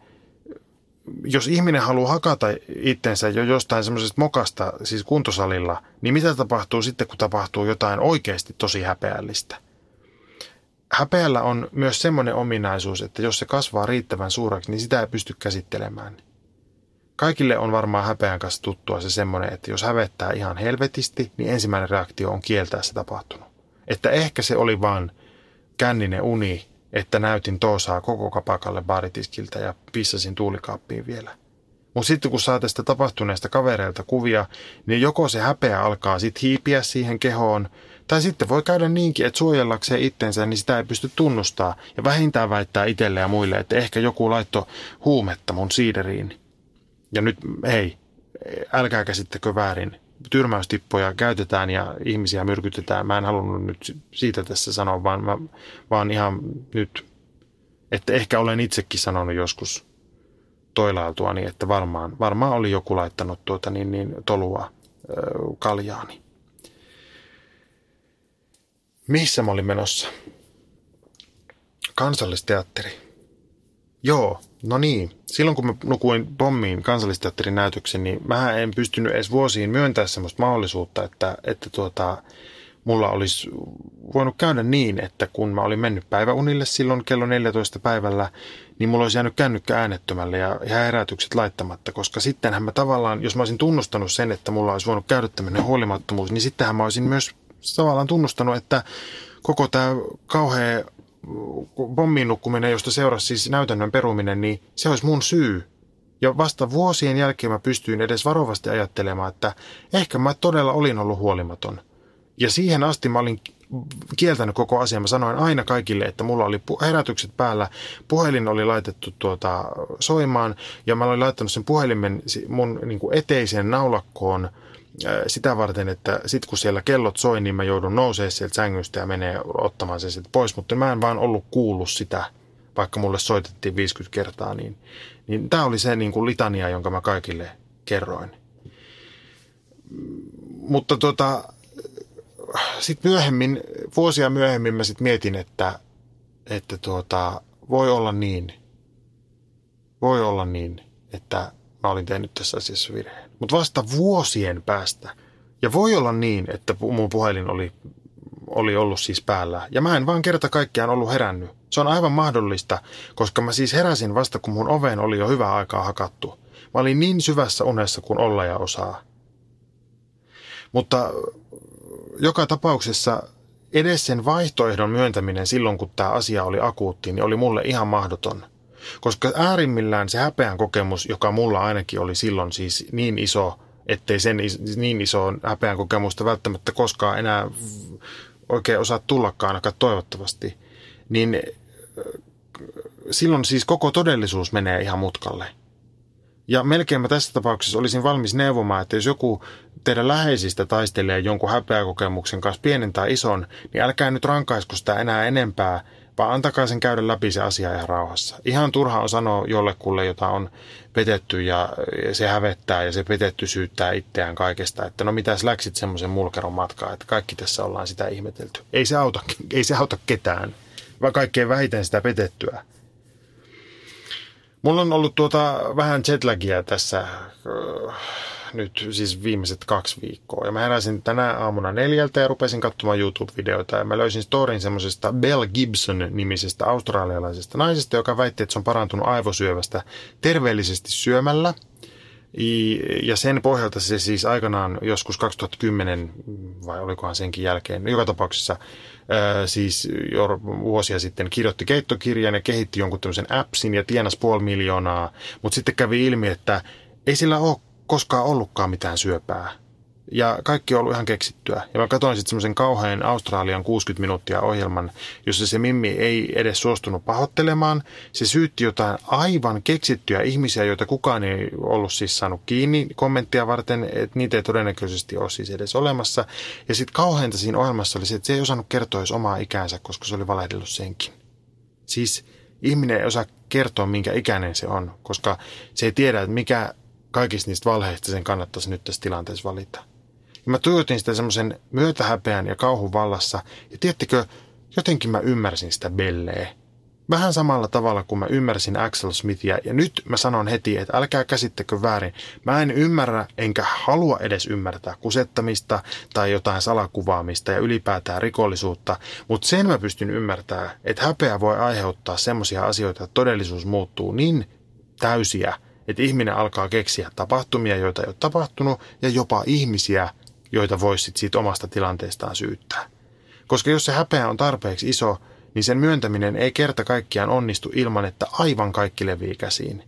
B: jos ihminen haluaa hakata itsensä jo jostain semmoisesta mokasta, siis kuntosalilla, niin mitä tapahtuu sitten, kun tapahtuu jotain oikeasti tosi häpeällistä? Häpeällä on myös semmoinen ominaisuus, että jos se kasvaa riittävän suureksi, niin sitä ei pysty käsittelemään. Kaikille on varmaan häpeän kanssa tuttua se semmoinen, että jos hävettää ihan helvetisti, niin ensimmäinen reaktio on kieltää se tapahtunut. Että ehkä se oli vaan känninen uni, että näytin toosaa koko kapakalle baaritiskiltä ja pissasin tuulikaappiin vielä. Mutta sitten kun saa tästä tapahtuneesta kavereilta kuvia, niin joko se häpeä alkaa sitten hiipiä siihen kehoon, tai sitten voi käydä niinkin, että suojellakseen itsensä, niin sitä ei pysty tunnustaa. Ja vähintään väittää itselle ja muille, että ehkä joku laitto huumetta mun siideriin. Ja nyt, hei, älkää käsittekö väärin tyrmäystippoja käytetään ja ihmisiä myrkytetään. Mä en halunnut nyt siitä tässä sanoa, vaan, mä, vaan ihan nyt, että ehkä olen itsekin sanonut joskus toilailtua, niin että varmaan, varmaan oli joku laittanut tuota niin, niin tolua kaljaani. Missä mä olin menossa? Kansallisteatteri. Joo, no niin. Silloin kun mä nukuin pommiin kansallisteatterin näytöksen, niin mä en pystynyt edes vuosiin myöntämään sellaista mahdollisuutta, että, että tuota, mulla olisi voinut käydä niin, että kun mä olin mennyt päiväunille silloin kello 14 päivällä, niin mulla olisi jäänyt kännykkä äänettömälle ja, ja herätykset laittamatta, koska sittenhän mä tavallaan, jos mä olisin tunnustanut sen, että mulla olisi voinut käydä tämmöinen huolimattomuus, niin sittenhän mä olisin myös tavallaan tunnustanut, että koko tämä kauhea pommiin nukkuminen, josta seurasi siis näytännön peruminen, niin se olisi mun syy. Ja vasta vuosien jälkeen mä pystyin edes varovasti ajattelemaan, että ehkä mä todella olin ollut huolimaton. Ja siihen asti mä olin kieltänyt koko asian. Mä sanoin aina kaikille, että mulla oli herätykset päällä. Puhelin oli laitettu tuota soimaan ja mä olin laittanut sen puhelimen mun niin kuin eteiseen naulakkoon sitä varten, että sit kun siellä kellot soi, niin mä joudun nousee sieltä sängystä ja menee ottamaan sen sitten pois. Mutta mä en vaan ollut kuullut sitä, vaikka mulle soitettiin 50 kertaa. Niin, niin tämä oli se niin kuin litania, jonka mä kaikille kerroin. Mutta tota, sitten myöhemmin, vuosia myöhemmin mä sitten mietin, että, että tuota, voi olla niin, voi olla niin, että mä olin tehnyt tässä asiassa virheen. Mutta vasta vuosien päästä. Ja voi olla niin, että mun puhelin oli, oli ollut siis päällä. Ja mä en vaan kerta kaikkiaan ollut herännyt. Se on aivan mahdollista, koska mä siis heräsin vasta kun mun oveen oli jo hyvä aikaa hakattu. Mä olin niin syvässä unessa kuin olla ja osaa. Mutta joka tapauksessa edes sen vaihtoehdon myöntäminen silloin, kun tämä asia oli akuutti, niin oli mulle ihan mahdoton. Koska äärimmillään se häpeän kokemus, joka mulla ainakin oli silloin siis niin iso, ettei sen niin iso häpeän kokemusta välttämättä koskaan enää oikein osaa tullakaan ainakaan toivottavasti, niin silloin siis koko todellisuus menee ihan mutkalle. Ja melkein mä tässä tapauksessa olisin valmis neuvomaan, että jos joku teidän läheisistä taistelee jonkun häpeäkokemuksen kanssa pienen tai ison, niin älkää nyt rankaisko sitä enää enempää, vaan antakaa sen käydä läpi se asia ihan rauhassa. Ihan turha on sanoa jollekulle, jota on petetty ja se hävettää ja se petetty syyttää itseään kaikesta, että no mitäs läksit semmoisen mulkeron matkaa, että kaikki tässä ollaan sitä ihmetelty. Ei se auta, ei se auta ketään, vaan kaikkein vähiten sitä petettyä. Mulla on ollut tuota vähän jetlagia tässä äh, nyt siis viimeiset kaksi viikkoa. Ja mä heräsin tänä aamuna neljältä ja rupesin katsomaan YouTube-videoita. Ja mä löysin storin semmoisesta Bell Gibson-nimisestä australialaisesta naisesta, joka väitti, että se on parantunut aivosyövästä terveellisesti syömällä. Ja sen pohjalta se siis aikanaan joskus 2010, vai olikohan senkin jälkeen, joka tapauksessa siis jo vuosia sitten kirjoitti keittokirjan ja kehitti jonkun tämmöisen appsin ja tienasi puoli miljoonaa. Mutta sitten kävi ilmi, että ei sillä ole koskaan ollutkaan mitään syöpää. Ja kaikki on ollut ihan keksittyä. Ja mä katsoin sitten semmoisen kauhean Australian 60 minuuttia ohjelman, jossa se Mimmi ei edes suostunut pahoittelemaan. Se syytti jotain aivan keksittyjä ihmisiä, joita kukaan ei ollut siis saanut kiinni kommenttia varten, että niitä ei todennäköisesti ole siis edes olemassa. Ja sitten kauheinta siinä ohjelmassa oli se, että se ei osannut kertoa edes omaa ikäänsä, koska se oli valehdellut senkin. Siis ihminen ei osaa kertoa, minkä ikäinen se on, koska se ei tiedä, että mikä kaikista niistä valheista sen kannattaisi nyt tässä tilanteessa valita. Ja mä tuijotin sitä semmoisen myötähäpeän ja kauhun vallassa, ja tiettikö, jotenkin mä ymmärsin sitä belleä. Vähän samalla tavalla kuin mä ymmärsin Axel Smithia, ja nyt mä sanon heti, että älkää käsittäkö väärin. Mä en ymmärrä, enkä halua edes ymmärtää kusettamista tai jotain salakuvaamista ja ylipäätään rikollisuutta, mutta sen mä pystyn ymmärtämään, että häpeä voi aiheuttaa semmoisia asioita, että todellisuus muuttuu niin täysiä – että ihminen alkaa keksiä tapahtumia, joita ei ole tapahtunut, ja jopa ihmisiä, joita voisi siitä omasta tilanteestaan syyttää. Koska jos se häpeä on tarpeeksi iso, niin sen myöntäminen ei kerta kaikkiaan onnistu ilman, että aivan kaikki levii käsiin.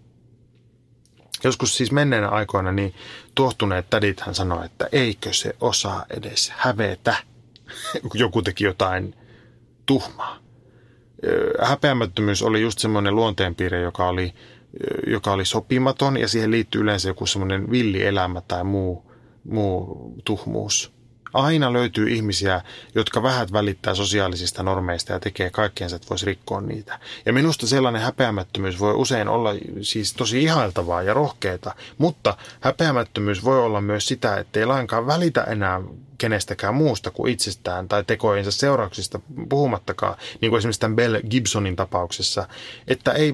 B: Joskus siis menneenä aikoina niin tuohtuneet tädit hän sanoi, että eikö se osaa edes hävetä, kun *laughs* joku teki jotain tuhmaa. Häpeämättömyys oli just semmoinen luonteenpiirre, joka oli joka oli sopimaton ja siihen liittyy yleensä joku semmoinen villielämä tai muu, muu tuhmuus. Aina löytyy ihmisiä, jotka vähät välittää sosiaalisista normeista ja tekee kaikkeensa, että voisi rikkoa niitä. Ja minusta sellainen häpeämättömyys voi usein olla siis tosi ihailtavaa ja rohkeita, mutta häpeämättömyys voi olla myös sitä, että ei lainkaan välitä enää kenestäkään muusta kuin itsestään tai tekojensa seurauksista puhumattakaan, niin kuin esimerkiksi tämän Bell Gibsonin tapauksessa, että ei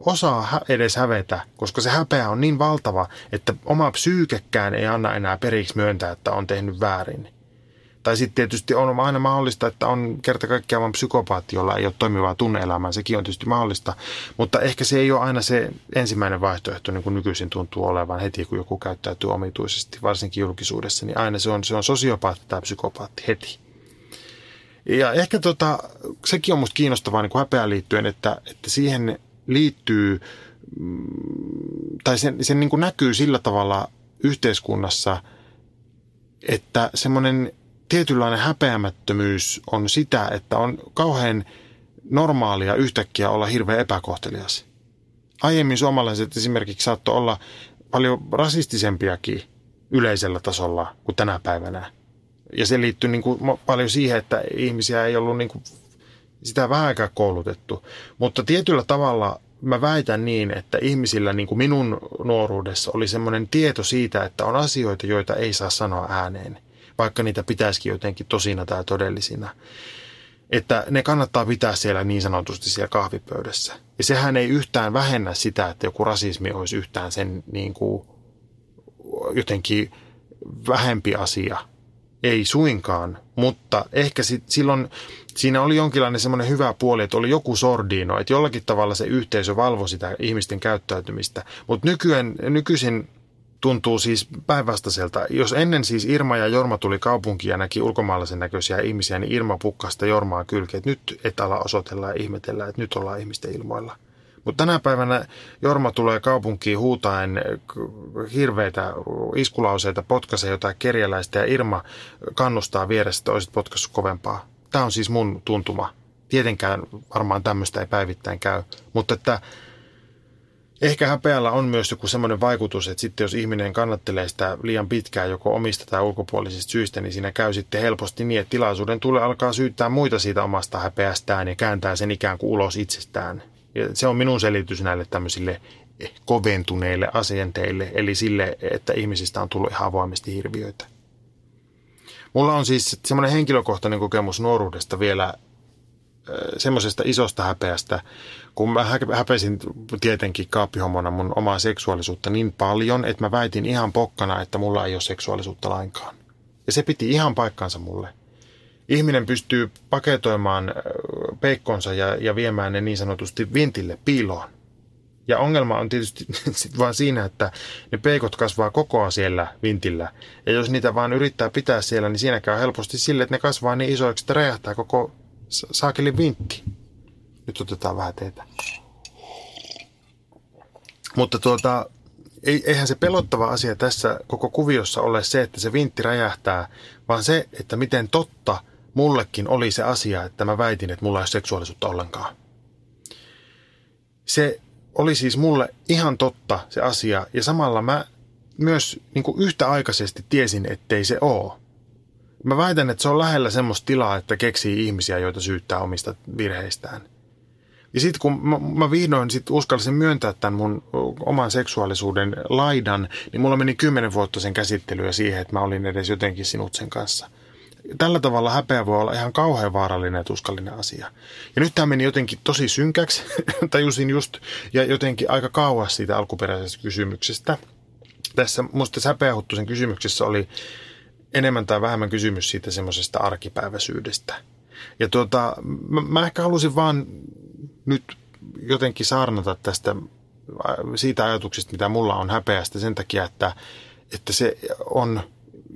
B: osaa edes hävetä, koska se häpeä on niin valtava, että oma psyykekään ei anna enää periksi myöntää, että on tehnyt väärin. Tai sitten tietysti on aina mahdollista, että on kerta kaikkiaan vain psykopaatti, jolla ei ole toimivaa tunneelämää. Sekin on tietysti mahdollista. Mutta ehkä se ei ole aina se ensimmäinen vaihtoehto, niin kuin nykyisin tuntuu olevan heti, kun joku käyttäytyy omituisesti, varsinkin julkisuudessa. Niin aina se on, se on sosiopaatti tai psykopaatti heti. Ja ehkä tota, sekin on musta kiinnostavaa niin kuin häpeään liittyen, että, että siihen liittyy, mm, tai sen, sen niin kuin näkyy sillä tavalla yhteiskunnassa, että semmoinen tietynlainen häpeämättömyys on sitä, että on kauhean normaalia yhtäkkiä olla hirveän epäkohtelias. Aiemmin suomalaiset esimerkiksi saattoi olla paljon rasistisempiakin yleisellä tasolla kuin tänä päivänä. Ja se liittyy niin kuin paljon siihen, että ihmisiä ei ollut niin kuin sitä vähäkään koulutettu. Mutta tietyllä tavalla mä väitän niin, että ihmisillä niin kuin minun nuoruudessa oli semmoinen tieto siitä, että on asioita, joita ei saa sanoa ääneen – vaikka niitä pitäisikin jotenkin tosina tai todellisina. Että ne kannattaa pitää siellä niin sanotusti siellä kahvipöydässä. Ja sehän ei yhtään vähennä sitä, että joku rasismi olisi yhtään sen niin kuin jotenkin vähempi asia. Ei suinkaan, mutta ehkä sit, silloin siinä oli jonkinlainen semmoinen hyvä puoli, että oli joku sordiino, että jollakin tavalla se yhteisö valvoi sitä ihmisten käyttäytymistä. Mutta nykyisin tuntuu siis päinvastaiselta. Jos ennen siis Irma ja Jorma tuli kaupunkiin ja näki ulkomaalaisen näköisiä ihmisiä, niin Irma pukkasta Jormaa kylkeen, että nyt et ala osoitella ja ihmetellä, että nyt ollaan ihmisten ilmoilla. Mutta tänä päivänä Jorma tulee kaupunkiin huutaen hirveitä iskulauseita, potkaisee jotain kerjäläistä ja Irma kannustaa vieressä, että olisit potkassut kovempaa. Tämä on siis mun tuntuma. Tietenkään varmaan tämmöistä ei päivittäin käy, mutta että Ehkä häpeällä on myös joku semmoinen vaikutus, että sitten jos ihminen kannattelee sitä liian pitkään joko omista tai ulkopuolisista syistä, niin siinä käy sitten helposti niin, että tilaisuuden tulee alkaa syyttää muita siitä omasta häpeästään ja kääntää sen ikään kuin ulos itsestään. Ja se on minun selitys näille tämmöisille koventuneille asenteille, eli sille, että ihmisistä on tullut ihan avoimesti hirviöitä. Mulla on siis semmoinen henkilökohtainen kokemus nuoruudesta vielä semmoisesta isosta häpeästä, kun mä häpesin tietenkin kaappihomona mun omaa seksuaalisuutta niin paljon, että mä väitin ihan pokkana, että mulla ei ole seksuaalisuutta lainkaan. Ja se piti ihan paikkansa mulle. Ihminen pystyy paketoimaan peikkonsa ja, ja viemään ne niin sanotusti vintille piiloon. Ja ongelma on tietysti *laughs* sit vaan siinä, että ne peikot kasvaa kokoa siellä vintillä. Ja jos niitä vaan yrittää pitää siellä, niin siinä käy helposti sille, että ne kasvaa niin isoiksi, että räjähtää koko saakeli vintti. Nyt otetaan vähän teitä. Mutta tuota, eihän se pelottava asia tässä koko kuviossa ole se, että se vintti räjähtää, vaan se, että miten totta mullekin oli se asia, että mä väitin, että mulla ei ole seksuaalisuutta ollenkaan. Se oli siis mulle ihan totta se asia, ja samalla mä myös niin kuin yhtäaikaisesti tiesin, ettei se ole. Mä väitän, että se on lähellä semmoista tilaa, että keksii ihmisiä, joita syyttää omista virheistään. Ja sitten kun mä, mä vihdoin sit uskalsin myöntää tämän mun oman seksuaalisuuden laidan, niin mulla meni kymmenen vuotta sen käsittelyä siihen, että mä olin edes jotenkin sinut sen kanssa. Tällä tavalla häpeä voi olla ihan kauhean vaarallinen ja tuskallinen asia. Ja nyt tämä meni jotenkin tosi synkäksi, *laughs* tajusin just, ja jotenkin aika kauas siitä alkuperäisestä kysymyksestä. Tässä musta häpeähuttusen kysymyksessä oli enemmän tai vähemmän kysymys siitä semmoisesta arkipäiväisyydestä. Ja tuota, mä, mä ehkä halusin vaan nyt jotenkin saarnata tästä siitä ajatuksesta, mitä mulla on häpeästä sen takia, että, että se on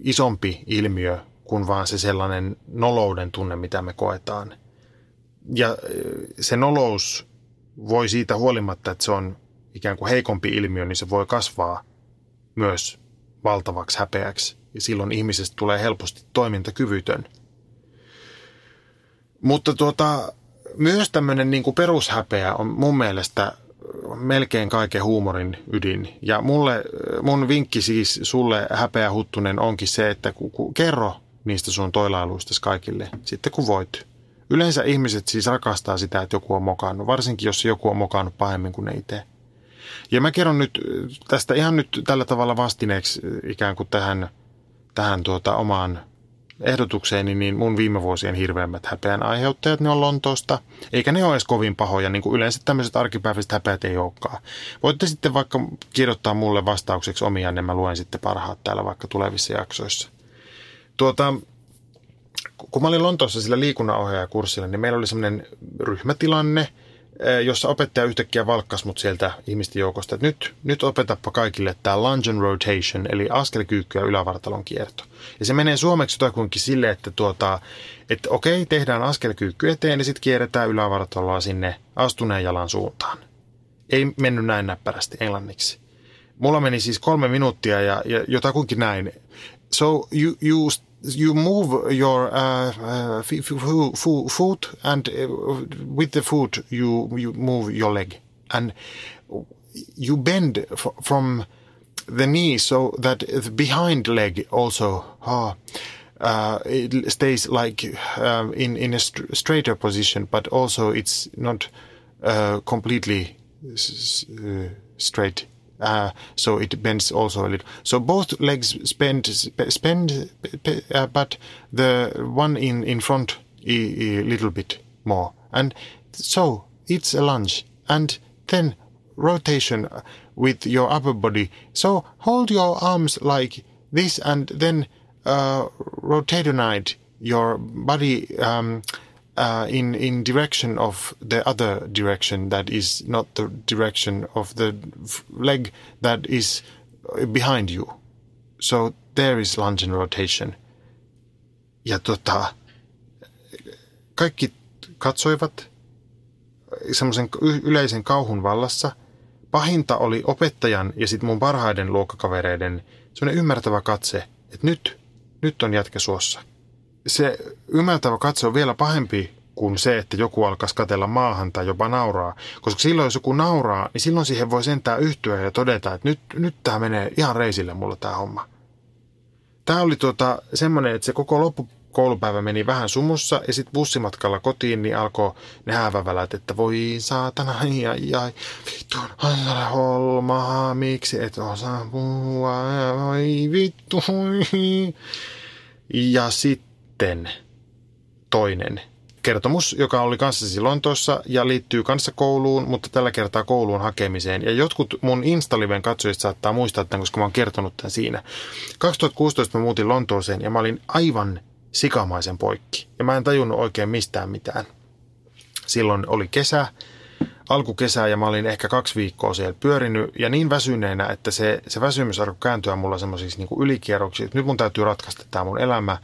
B: isompi ilmiö kuin vaan se sellainen nolouden tunne, mitä me koetaan. Ja se nolous voi siitä huolimatta, että se on ikään kuin heikompi ilmiö, niin se voi kasvaa myös valtavaksi häpeäksi ja silloin ihmisestä tulee helposti toimintakyvytön. Mutta tuota, myös tämmöinen niin kuin perushäpeä on mun mielestä melkein kaiken huumorin ydin. Ja mulle, mun vinkki siis sulle häpeä huttunen onkin se, että ku, ku, kerro niistä sun toilailuista kaikille, sitten kun voit. Yleensä ihmiset siis rakastaa sitä, että joku on mokannut, varsinkin jos joku on mokannut pahemmin kuin ne itse. Ja mä kerron nyt tästä ihan nyt tällä tavalla vastineeksi ikään kuin tähän tähän tuota omaan ehdotukseeni, niin mun viime vuosien hirveämmät häpeän aiheuttajat, ne on Lontoosta, eikä ne ole edes kovin pahoja, niin kuin yleensä tämmöiset arkipäiväiset häpeät ei olekaan. Voitte sitten vaikka kirjoittaa mulle vastaukseksi omia, niin mä luen sitten parhaat täällä vaikka tulevissa jaksoissa. Tuota, kun mä olin Lontoossa sillä liikunnanohjaajakurssilla, niin meillä oli semmoinen ryhmätilanne, jossa opettaja yhtäkkiä valkkas mut sieltä ihmisten joukosta, että nyt, nyt opetappa kaikille tämä lunge and rotation, eli askelkyykky ja ylävartalon kierto. Ja se menee suomeksi jotakuinkin silleen, että, tuota, että okei, tehdään askelkyykky eteen ja sitten kierretään ylävartaloa sinne astuneen jalan suuntaan. Ei mennyt näin näppärästi englanniksi. Mulla meni siis kolme minuuttia ja, ja jotakuinkin näin. So you, you you move your uh, uh, foot and uh, with the foot you you move your leg. And you bend from the knee so that the behind leg also uh, uh, it stays like uh, in in a st straighter position but also it's not uh, completely straight uh, so it bends also a little. So both legs bend, spend, uh, but the one in in front a, a little bit more, and so it's a lunge, and then rotation with your upper body. So hold your arms like this, and then uh, rotate your body. Um, uh, in in direction of the other direction that is not the direction of the leg that is behind you. So there is lunge and rotation. Ja tota, kaikki katsoivat semmoisen yleisen kauhun vallassa. Pahinta oli opettajan ja sitten mun parhaiden luokkakavereiden semmoinen ymmärtävä katse, että nyt, nyt on jätkä suossa – se ymmärtävä katse on vielä pahempi kuin se, että joku alkaisi katella maahan tai jopa nauraa. Koska silloin, jos joku nauraa, niin silloin siihen voi sentään yhtyä ja todeta, että nyt, nyt tämä menee ihan reisille mulla tämä homma. Tämä oli tuota, semmoinen, että se koko loppukoulupäivä meni vähän sumussa ja sitten bussimatkalla kotiin niin alkoi ne häävävälät, että voi saatana, ai ai, vittu, ai holmaa, miksi et osaa puhua, ai vittu, ja sitten sitten toinen kertomus, joka oli kanssasi Lontoossa ja liittyy kanssa kouluun, mutta tällä kertaa kouluun hakemiseen. Ja jotkut mun Instaliven katsojista saattaa muistaa tämän, koska mä oon kertonut tämän siinä. 2016 mä muutin Lontooseen ja mä olin aivan sikamaisen poikki. Ja mä en tajunnut oikein mistään mitään. Silloin oli kesä, alkukesää ja mä olin ehkä kaksi viikkoa siellä pyörinyt ja niin väsyneenä, että se, se väsymys alkoi kääntyä mulla semmoisiksi niin ylikierroksiksi, että nyt mun täytyy ratkaista tämä mun elämä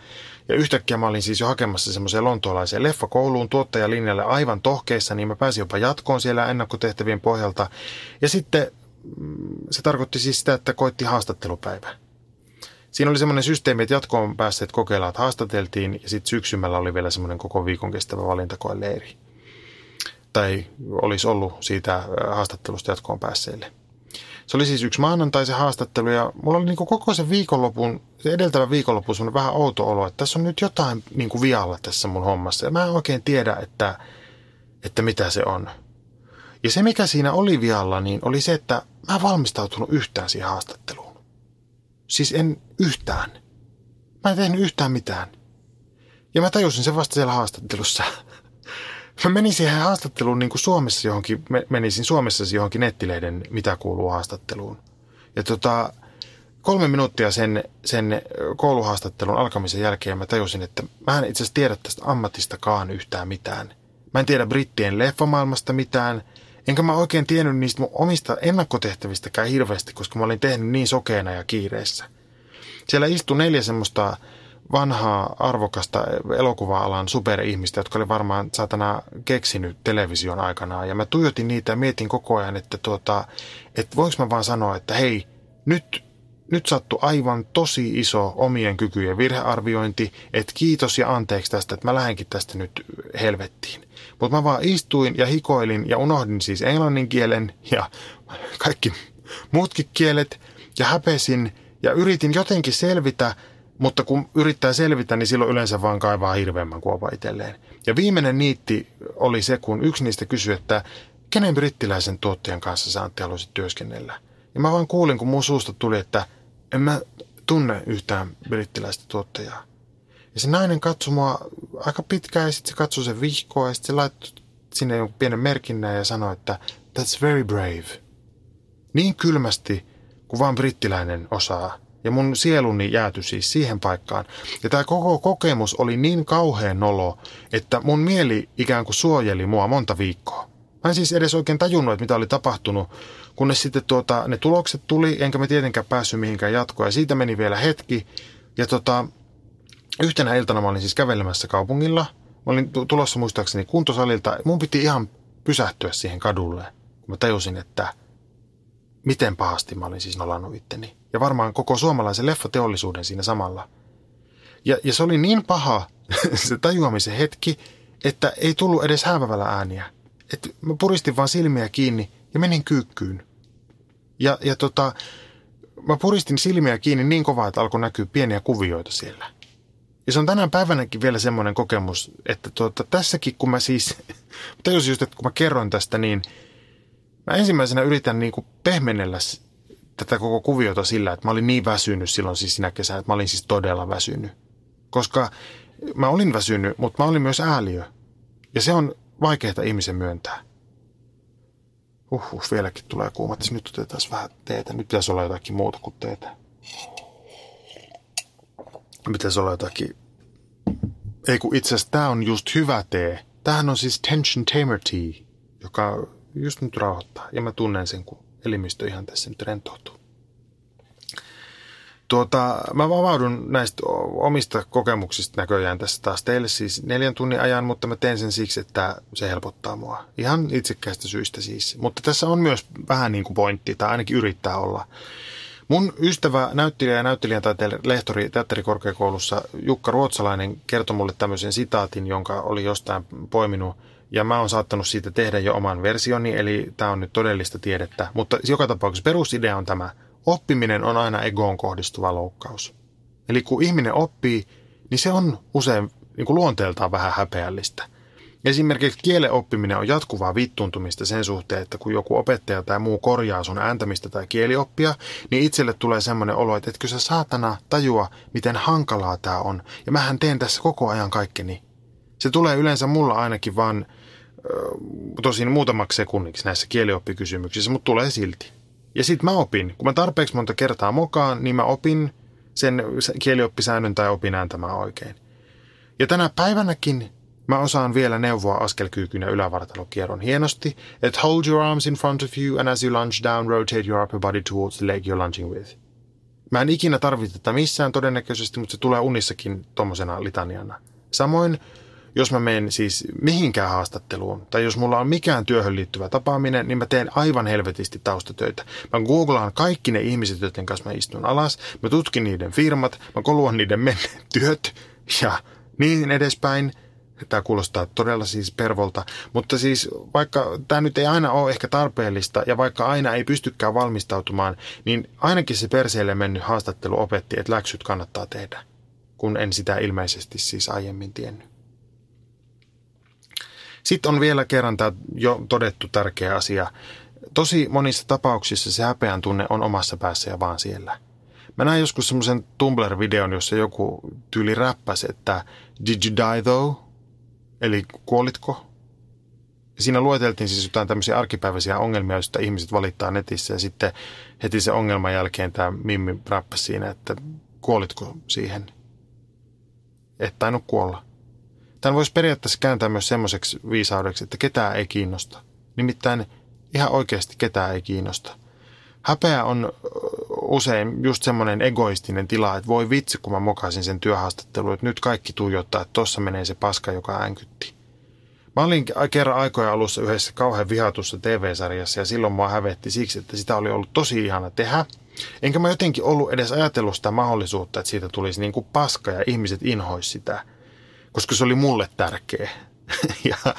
B: ja yhtäkkiä mä olin siis jo hakemassa semmoiseen lontoolaiseen leffakouluun tuottajalinjalle aivan tohkeissa, niin mä pääsin jopa jatkoon siellä ennakkotehtävien pohjalta. Ja sitten mm, se tarkoitti siis sitä, että koitti haastattelupäivä. Siinä oli semmoinen systeemi, että jatkoon päässeet kokeilla, että haastateltiin ja sitten syksymällä oli vielä semmoinen koko viikon kestävä valintakoeleiri. Tai olisi ollut siitä haastattelusta jatkoon päässeille. Se oli siis yksi maanantai se haastattelu ja mulla oli niin koko sen viikonlopun, se edeltävä viikonloppu semmoinen vähän outo olo, että tässä on nyt jotain niin kuin vialla tässä mun hommassa. Ja mä en oikein tiedä, että, että mitä se on. Ja se, mikä siinä oli vialla, niin oli se, että mä en valmistautunut yhtään siihen haastatteluun. Siis en yhtään. Mä en tehnyt yhtään mitään. Ja mä tajusin sen vasta siellä haastattelussa. Mä menin siihen haastatteluun niin kuin Suomessa johonkin, menisin Suomessa johonkin nettileiden mitä kuuluu haastatteluun. Ja tota, kolme minuuttia sen, sen kouluhaastattelun alkamisen jälkeen mä tajusin, että mä en itse asiassa tiedä tästä ammatistakaan yhtään mitään. Mä en tiedä brittien leffamaailmasta mitään, enkä mä oikein tiennyt niistä mun omista ennakkotehtävistäkään hirveästi, koska mä olin tehnyt niin sokeena ja kiireessä. Siellä istui neljä semmoista vanhaa arvokasta elokuva-alan superihmistä, jotka oli varmaan saatana keksinyt television aikana. Ja mä tuijotin niitä ja mietin koko ajan, että, tuota, että voinko mä vaan sanoa, että hei, nyt, nyt sattui aivan tosi iso omien kykyjen virhearviointi, että kiitos ja anteeksi tästä, että mä lähdenkin tästä nyt helvettiin. Mutta mä vaan istuin ja hikoilin ja unohdin siis englannin kielen ja kaikki muutkin kielet ja häpesin ja yritin jotenkin selvitä – mutta kun yrittää selvitä, niin silloin yleensä vaan kaivaa hirveämmän kuopa itselleen. Ja viimeinen niitti oli se, kun yksi niistä kysyi, että kenen brittiläisen tuottajan kanssa sä Antti haluaisit työskennellä. Ja mä vaan kuulin, kun mun suusta tuli, että en mä tunne yhtään brittiläistä tuottajaa. Ja se nainen katsoi mua aika pitkään ja sitten se katsoi sen vihkoa ja sitten se laittoi sinne jonkun pienen merkinnän ja sanoi, että that's very brave. Niin kylmästi kuin vaan brittiläinen osaa. Ja mun sieluni jäätyi siis siihen paikkaan. Ja tämä koko kokemus oli niin kauhean nolo, että mun mieli ikään kuin suojeli mua monta viikkoa. Mä en siis edes oikein tajunnut, että mitä oli tapahtunut, kunnes sitten tuota, ne tulokset tuli, enkä me tietenkään päässyt mihinkään jatkoa. Ja siitä meni vielä hetki. Ja tota, yhtenä iltana mä olin siis kävelemässä kaupungilla. Mä olin tulossa muistaakseni kuntosalilta. Mun piti ihan pysähtyä siihen kadulle, kun mä tajusin, että miten pahasti mä olin siis nolannut itteni. Ja varmaan koko suomalaisen leffateollisuuden siinä samalla. Ja, ja se oli niin paha *laughs* se tajuamisen hetki, että ei tullut edes häävävällä ääniä. että mä puristin vaan silmiä kiinni ja menin kyykkyyn. Ja, ja tota, mä puristin silmiä kiinni niin kovaa, että alkoi näkyä pieniä kuvioita siellä. Ja se on tänään päivänäkin vielä semmoinen kokemus, että tuota, tässäkin kun mä siis, *laughs* tajusin just, että kun mä kerron tästä, niin mä ensimmäisenä yritän niin kuin pehmennellä tätä koko kuviota sillä, että mä olin niin väsynyt silloin siis sinä kesänä, että mä olin siis todella väsynyt. Koska mä olin väsynyt, mutta mä olin myös ääliö. Ja se on vaikeaa ihmisen myöntää. Uhuh, vieläkin tulee kuumat. Nyt otetaan vähän teetä. Nyt pitäisi olla jotakin muuta kuin teetä. Pitäisi olla jotakin... Ei kun itse asiassa tämä on just hyvä tee. Tämähän on siis Tension Tamer Tea, joka just nyt rauhoittaa. Ja mä tunnen sen, kun elimistö ihan tässä nyt rentoutuu. Tuota, mä vavaudun näistä omista kokemuksista näköjään tässä taas teille siis neljän tunnin ajan, mutta mä teen sen siksi, että se helpottaa mua. Ihan itsekkäistä syistä siis. Mutta tässä on myös vähän niin kuin pointti, tai ainakin yrittää olla. Mun ystävä, näyttelijä ja näyttelijän lehtori teatterikorkeakoulussa Jukka Ruotsalainen kertoi mulle tämmöisen sitaatin, jonka oli jostain poiminut – ja mä oon saattanut siitä tehdä jo oman versioni, eli tämä on nyt todellista tiedettä. Mutta joka tapauksessa perusidea on tämä. Oppiminen on aina egoon kohdistuva loukkaus. Eli kun ihminen oppii, niin se on usein niin kuin luonteeltaan vähän häpeällistä. Esimerkiksi kielen oppiminen on jatkuvaa vittuuntumista sen suhteen, että kun joku opettaja tai muu korjaa sun ääntämistä tai kielioppia, niin itselle tulee semmoinen olo, että etkö sä saatana tajua, miten hankalaa tämä on. Ja mähän teen tässä koko ajan kaikkeni. Se tulee yleensä mulla ainakin vaan tosin muutamaksi sekunniksi näissä kielioppikysymyksissä, mutta tulee silti. Ja sitten mä opin. Kun mä tarpeeksi monta kertaa mokaan, niin mä opin sen kielioppisäännön tai opin ääntämään oikein. Ja tänä päivänäkin mä osaan vielä neuvoa askelkyykyn ja ylävartalokierron hienosti, että hold your arms in front of you and as you lunge down, rotate your upper body towards the leg you're lunging with. Mä en ikinä tarvitse tätä missään todennäköisesti, mutta se tulee unissakin tommosena litaniana. Samoin jos mä menen siis mihinkään haastatteluun, tai jos mulla on mikään työhön liittyvä tapaaminen, niin mä teen aivan helvetisti taustatöitä. Mä googlaan kaikki ne ihmiset, joiden kanssa mä istun alas, mä tutkin niiden firmat, mä koluan niiden menneet työt ja niin edespäin. Tämä kuulostaa todella siis pervolta, mutta siis vaikka tämä nyt ei aina ole ehkä tarpeellista ja vaikka aina ei pystykään valmistautumaan, niin ainakin se perseelle mennyt haastattelu opetti, että läksyt kannattaa tehdä, kun en sitä ilmeisesti siis aiemmin tiennyt. Sitten on vielä kerran tämä jo todettu tärkeä asia. Tosi monissa tapauksissa se häpeän tunne on omassa päässä ja vaan siellä. Mä näin joskus semmoisen Tumblr-videon, jossa joku tyyli räppäsi, että Did you die though? Eli kuolitko? Siinä lueteltiin siis jotain tämmöisiä arkipäiväisiä ongelmia, joista ihmiset valittaa netissä. Ja sitten heti se ongelman jälkeen tämä Mimmi räppäsi siinä, että kuolitko siihen? Et tainnut kuolla. Tämän voisi periaatteessa kääntää myös semmoiseksi viisaudeksi, että ketään ei kiinnosta. Nimittäin ihan oikeasti ketään ei kiinnosta. Häpeä on usein just semmoinen egoistinen tila, että voi vitsi, kun mä mokaisin sen työhaastattelun, että nyt kaikki tuijottaa, että tossa menee se paska, joka äänkytti. Mä olin kerran aikoja alussa yhdessä kauhean vihatussa TV-sarjassa ja silloin mua hävetti siksi, että sitä oli ollut tosi ihana tehdä. Enkä mä jotenkin ollut edes ajatellut sitä mahdollisuutta, että siitä tulisi niin kuin paska ja ihmiset inhois sitä – koska se oli mulle tärkeä. *laughs* ja,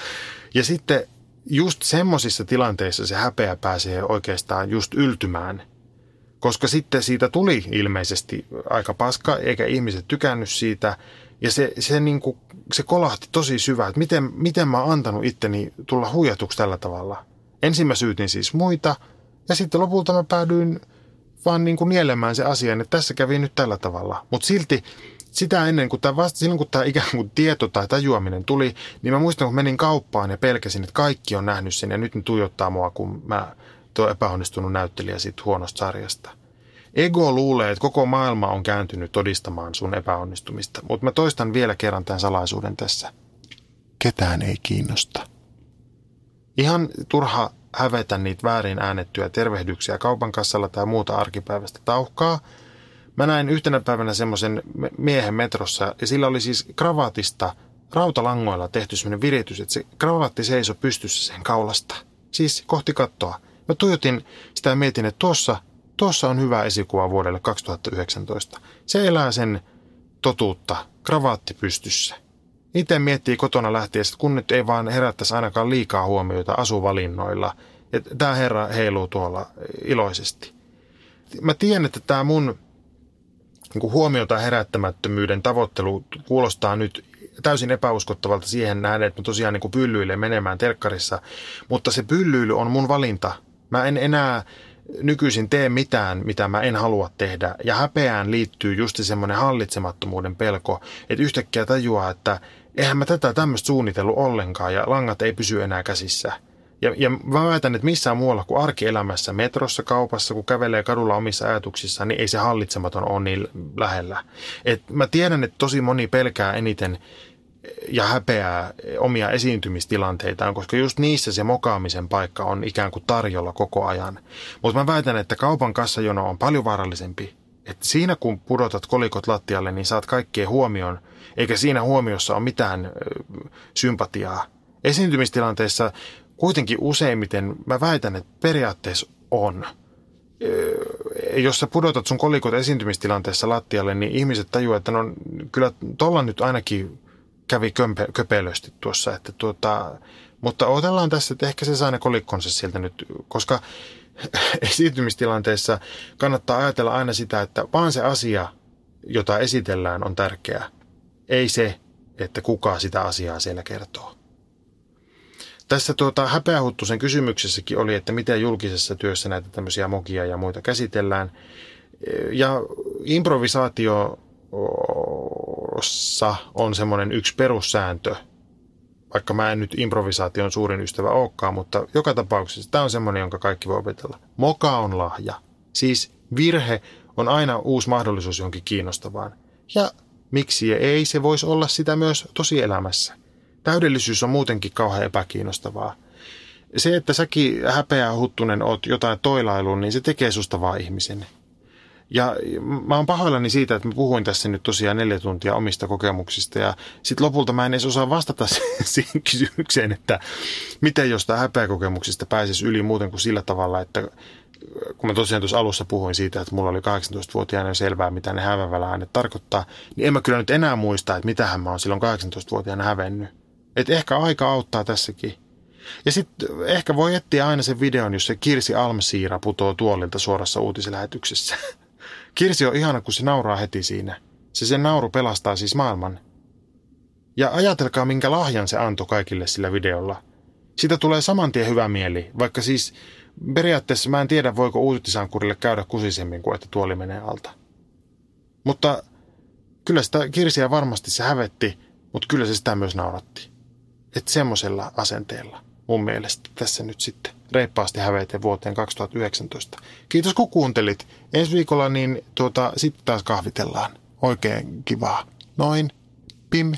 B: ja sitten just semmoisissa tilanteissa se häpeä pääsee oikeastaan just yltymään, koska sitten siitä tuli ilmeisesti aika paska, eikä ihmiset tykännyt siitä. Ja se, se, niin kuin, se kolahti tosi syvää, että miten, miten mä oon antanut itteni tulla huijatuksi tällä tavalla. Ensin mä syytin siis muita, ja sitten lopulta mä päädyin vaan niin kuin nielemään se asian, että tässä kävi nyt tällä tavalla. Mutta silti sitä ennen, kun tämä vasta, silloin kun tämä ikään kuin tieto tai tajuaminen tuli, niin mä muistan, kun menin kauppaan ja pelkäsin, että kaikki on nähnyt sen ja nyt ne tuijottaa mua, kun mä tuo epäonnistunut näyttelijä siitä huonosta sarjasta. Ego luulee, että koko maailma on kääntynyt todistamaan sun epäonnistumista, mutta mä toistan vielä kerran tämän salaisuuden tässä. Ketään ei kiinnosta. Ihan turha hävetä niitä väärin äänettyjä tervehdyksiä kaupan kassalla tai muuta arkipäivästä tauhkaa. Mä näin yhtenä päivänä semmoisen miehen metrossa ja sillä oli siis kravaatista rautalangoilla tehty semmoinen viritys, että se kravaatti seisoi pystyssä sen kaulasta. Siis kohti kattoa. Mä tuijotin sitä ja mietin, että tuossa, tuossa on hyvä esikuva vuodelle 2019. Se elää sen totuutta, kravaatti pystyssä. Itse miettii kotona lähtiessä, kun nyt ei vaan herättäisi ainakaan liikaa huomioita asuvalinnoilla. Että tämä herra heiluu tuolla iloisesti. Mä tiedän, että tämä mun niin huomiota herättämättömyyden tavoittelu kuulostaa nyt täysin epäuskottavalta siihen nähden, että mä tosiaan niin pyllyilen menemään telkkarissa. Mutta se pyllyily on mun valinta. Mä en enää nykyisin tee mitään, mitä mä en halua tehdä. Ja häpeään liittyy just semmoinen hallitsemattomuuden pelko, että yhtäkkiä tajuaa, että eihän mä tätä tämmöistä suunnitellut ollenkaan ja langat ei pysy enää käsissä. Ja, ja mä väitän, että missään muualla kuin arkielämässä, metrossa, kaupassa, kun kävelee kadulla omissa ajatuksissaan, niin ei se hallitsematon ole niin lähellä. Et mä tiedän, että tosi moni pelkää eniten ja häpeää omia esiintymistilanteitaan, koska just niissä se mokaamisen paikka on ikään kuin tarjolla koko ajan. Mutta mä väitän, että kaupan kassajono on paljon vaarallisempi. Että siinä kun pudotat kolikot lattialle, niin saat kaikkien huomioon, eikä siinä huomiossa ole mitään sympatiaa. Esiintymistilanteissa kuitenkin useimmiten mä väitän, että periaatteessa on. Jos sä pudotat sun kolikot esiintymistilanteessa lattialle, niin ihmiset tajuaa, että no kyllä tuolla nyt ainakin kävi kömpe, köpelösti tuossa. Että tuota, mutta otellaan tässä, että ehkä se saa ne kolikkonsa sieltä nyt, koska *laughs* esiintymistilanteessa kannattaa ajatella aina sitä, että vaan se asia, jota esitellään, on tärkeä. Ei se, että kuka sitä asiaa siellä kertoo. Tässä tuota, häpeähuttusen kysymyksessäkin oli, että miten julkisessa työssä näitä tämmöisiä mokia ja muita käsitellään. Ja improvisaatiossa on semmoinen yksi perussääntö, vaikka mä en nyt improvisaation suurin ystävä olekaan, mutta joka tapauksessa tämä on semmoinen, jonka kaikki voi opetella. Moka on lahja. Siis virhe on aina uusi mahdollisuus jonkin kiinnostavaan. Ja miksi ei se voisi olla sitä myös tosielämässä? Täydellisyys on muutenkin kauhean epäkiinnostavaa. Se, että säkin häpeä huttunen oot jotain toilailun, niin se tekee susta vaan ihmisen. Ja mä oon pahoillani siitä, että mä puhuin tässä nyt tosiaan neljä tuntia omista kokemuksista ja sitten lopulta mä en edes osaa vastata *laughs* siihen kysymykseen, että miten jostain häpeäkokemuksista pääsisi yli muuten kuin sillä tavalla, että kun mä tosiaan tuossa alussa puhuin siitä, että mulla oli 18-vuotiaana selvää, mitä ne hävävällä äänet tarkoittaa, niin en mä kyllä nyt enää muista, että mitähän mä oon silloin 18-vuotiaana hävennyt. Et ehkä aika auttaa tässäkin. Ja sitten ehkä voi etsiä aina sen videon, jos se Kirsi Almsiira putoo tuolilta suorassa uutislähetyksessä. *laughs* Kirsi on ihana, kun se nauraa heti siinä. Se sen nauru pelastaa siis maailman. Ja ajatelkaa, minkä lahjan se antoi kaikille sillä videolla. Sitä tulee saman tien hyvä mieli, vaikka siis periaatteessa mä en tiedä, voiko uutisankurille käydä kusisemmin kuin että tuoli menee alta. Mutta kyllä sitä Kirsiä varmasti se hävetti, mutta kyllä se sitä myös nauratti. Että semmoisella asenteella mun mielestä tässä nyt sitten reippaasti häveite vuoteen 2019. Kiitos kun kuuntelit. Ensi viikolla niin tuota, sitten taas kahvitellaan. Oikein kivaa. Noin. Pim.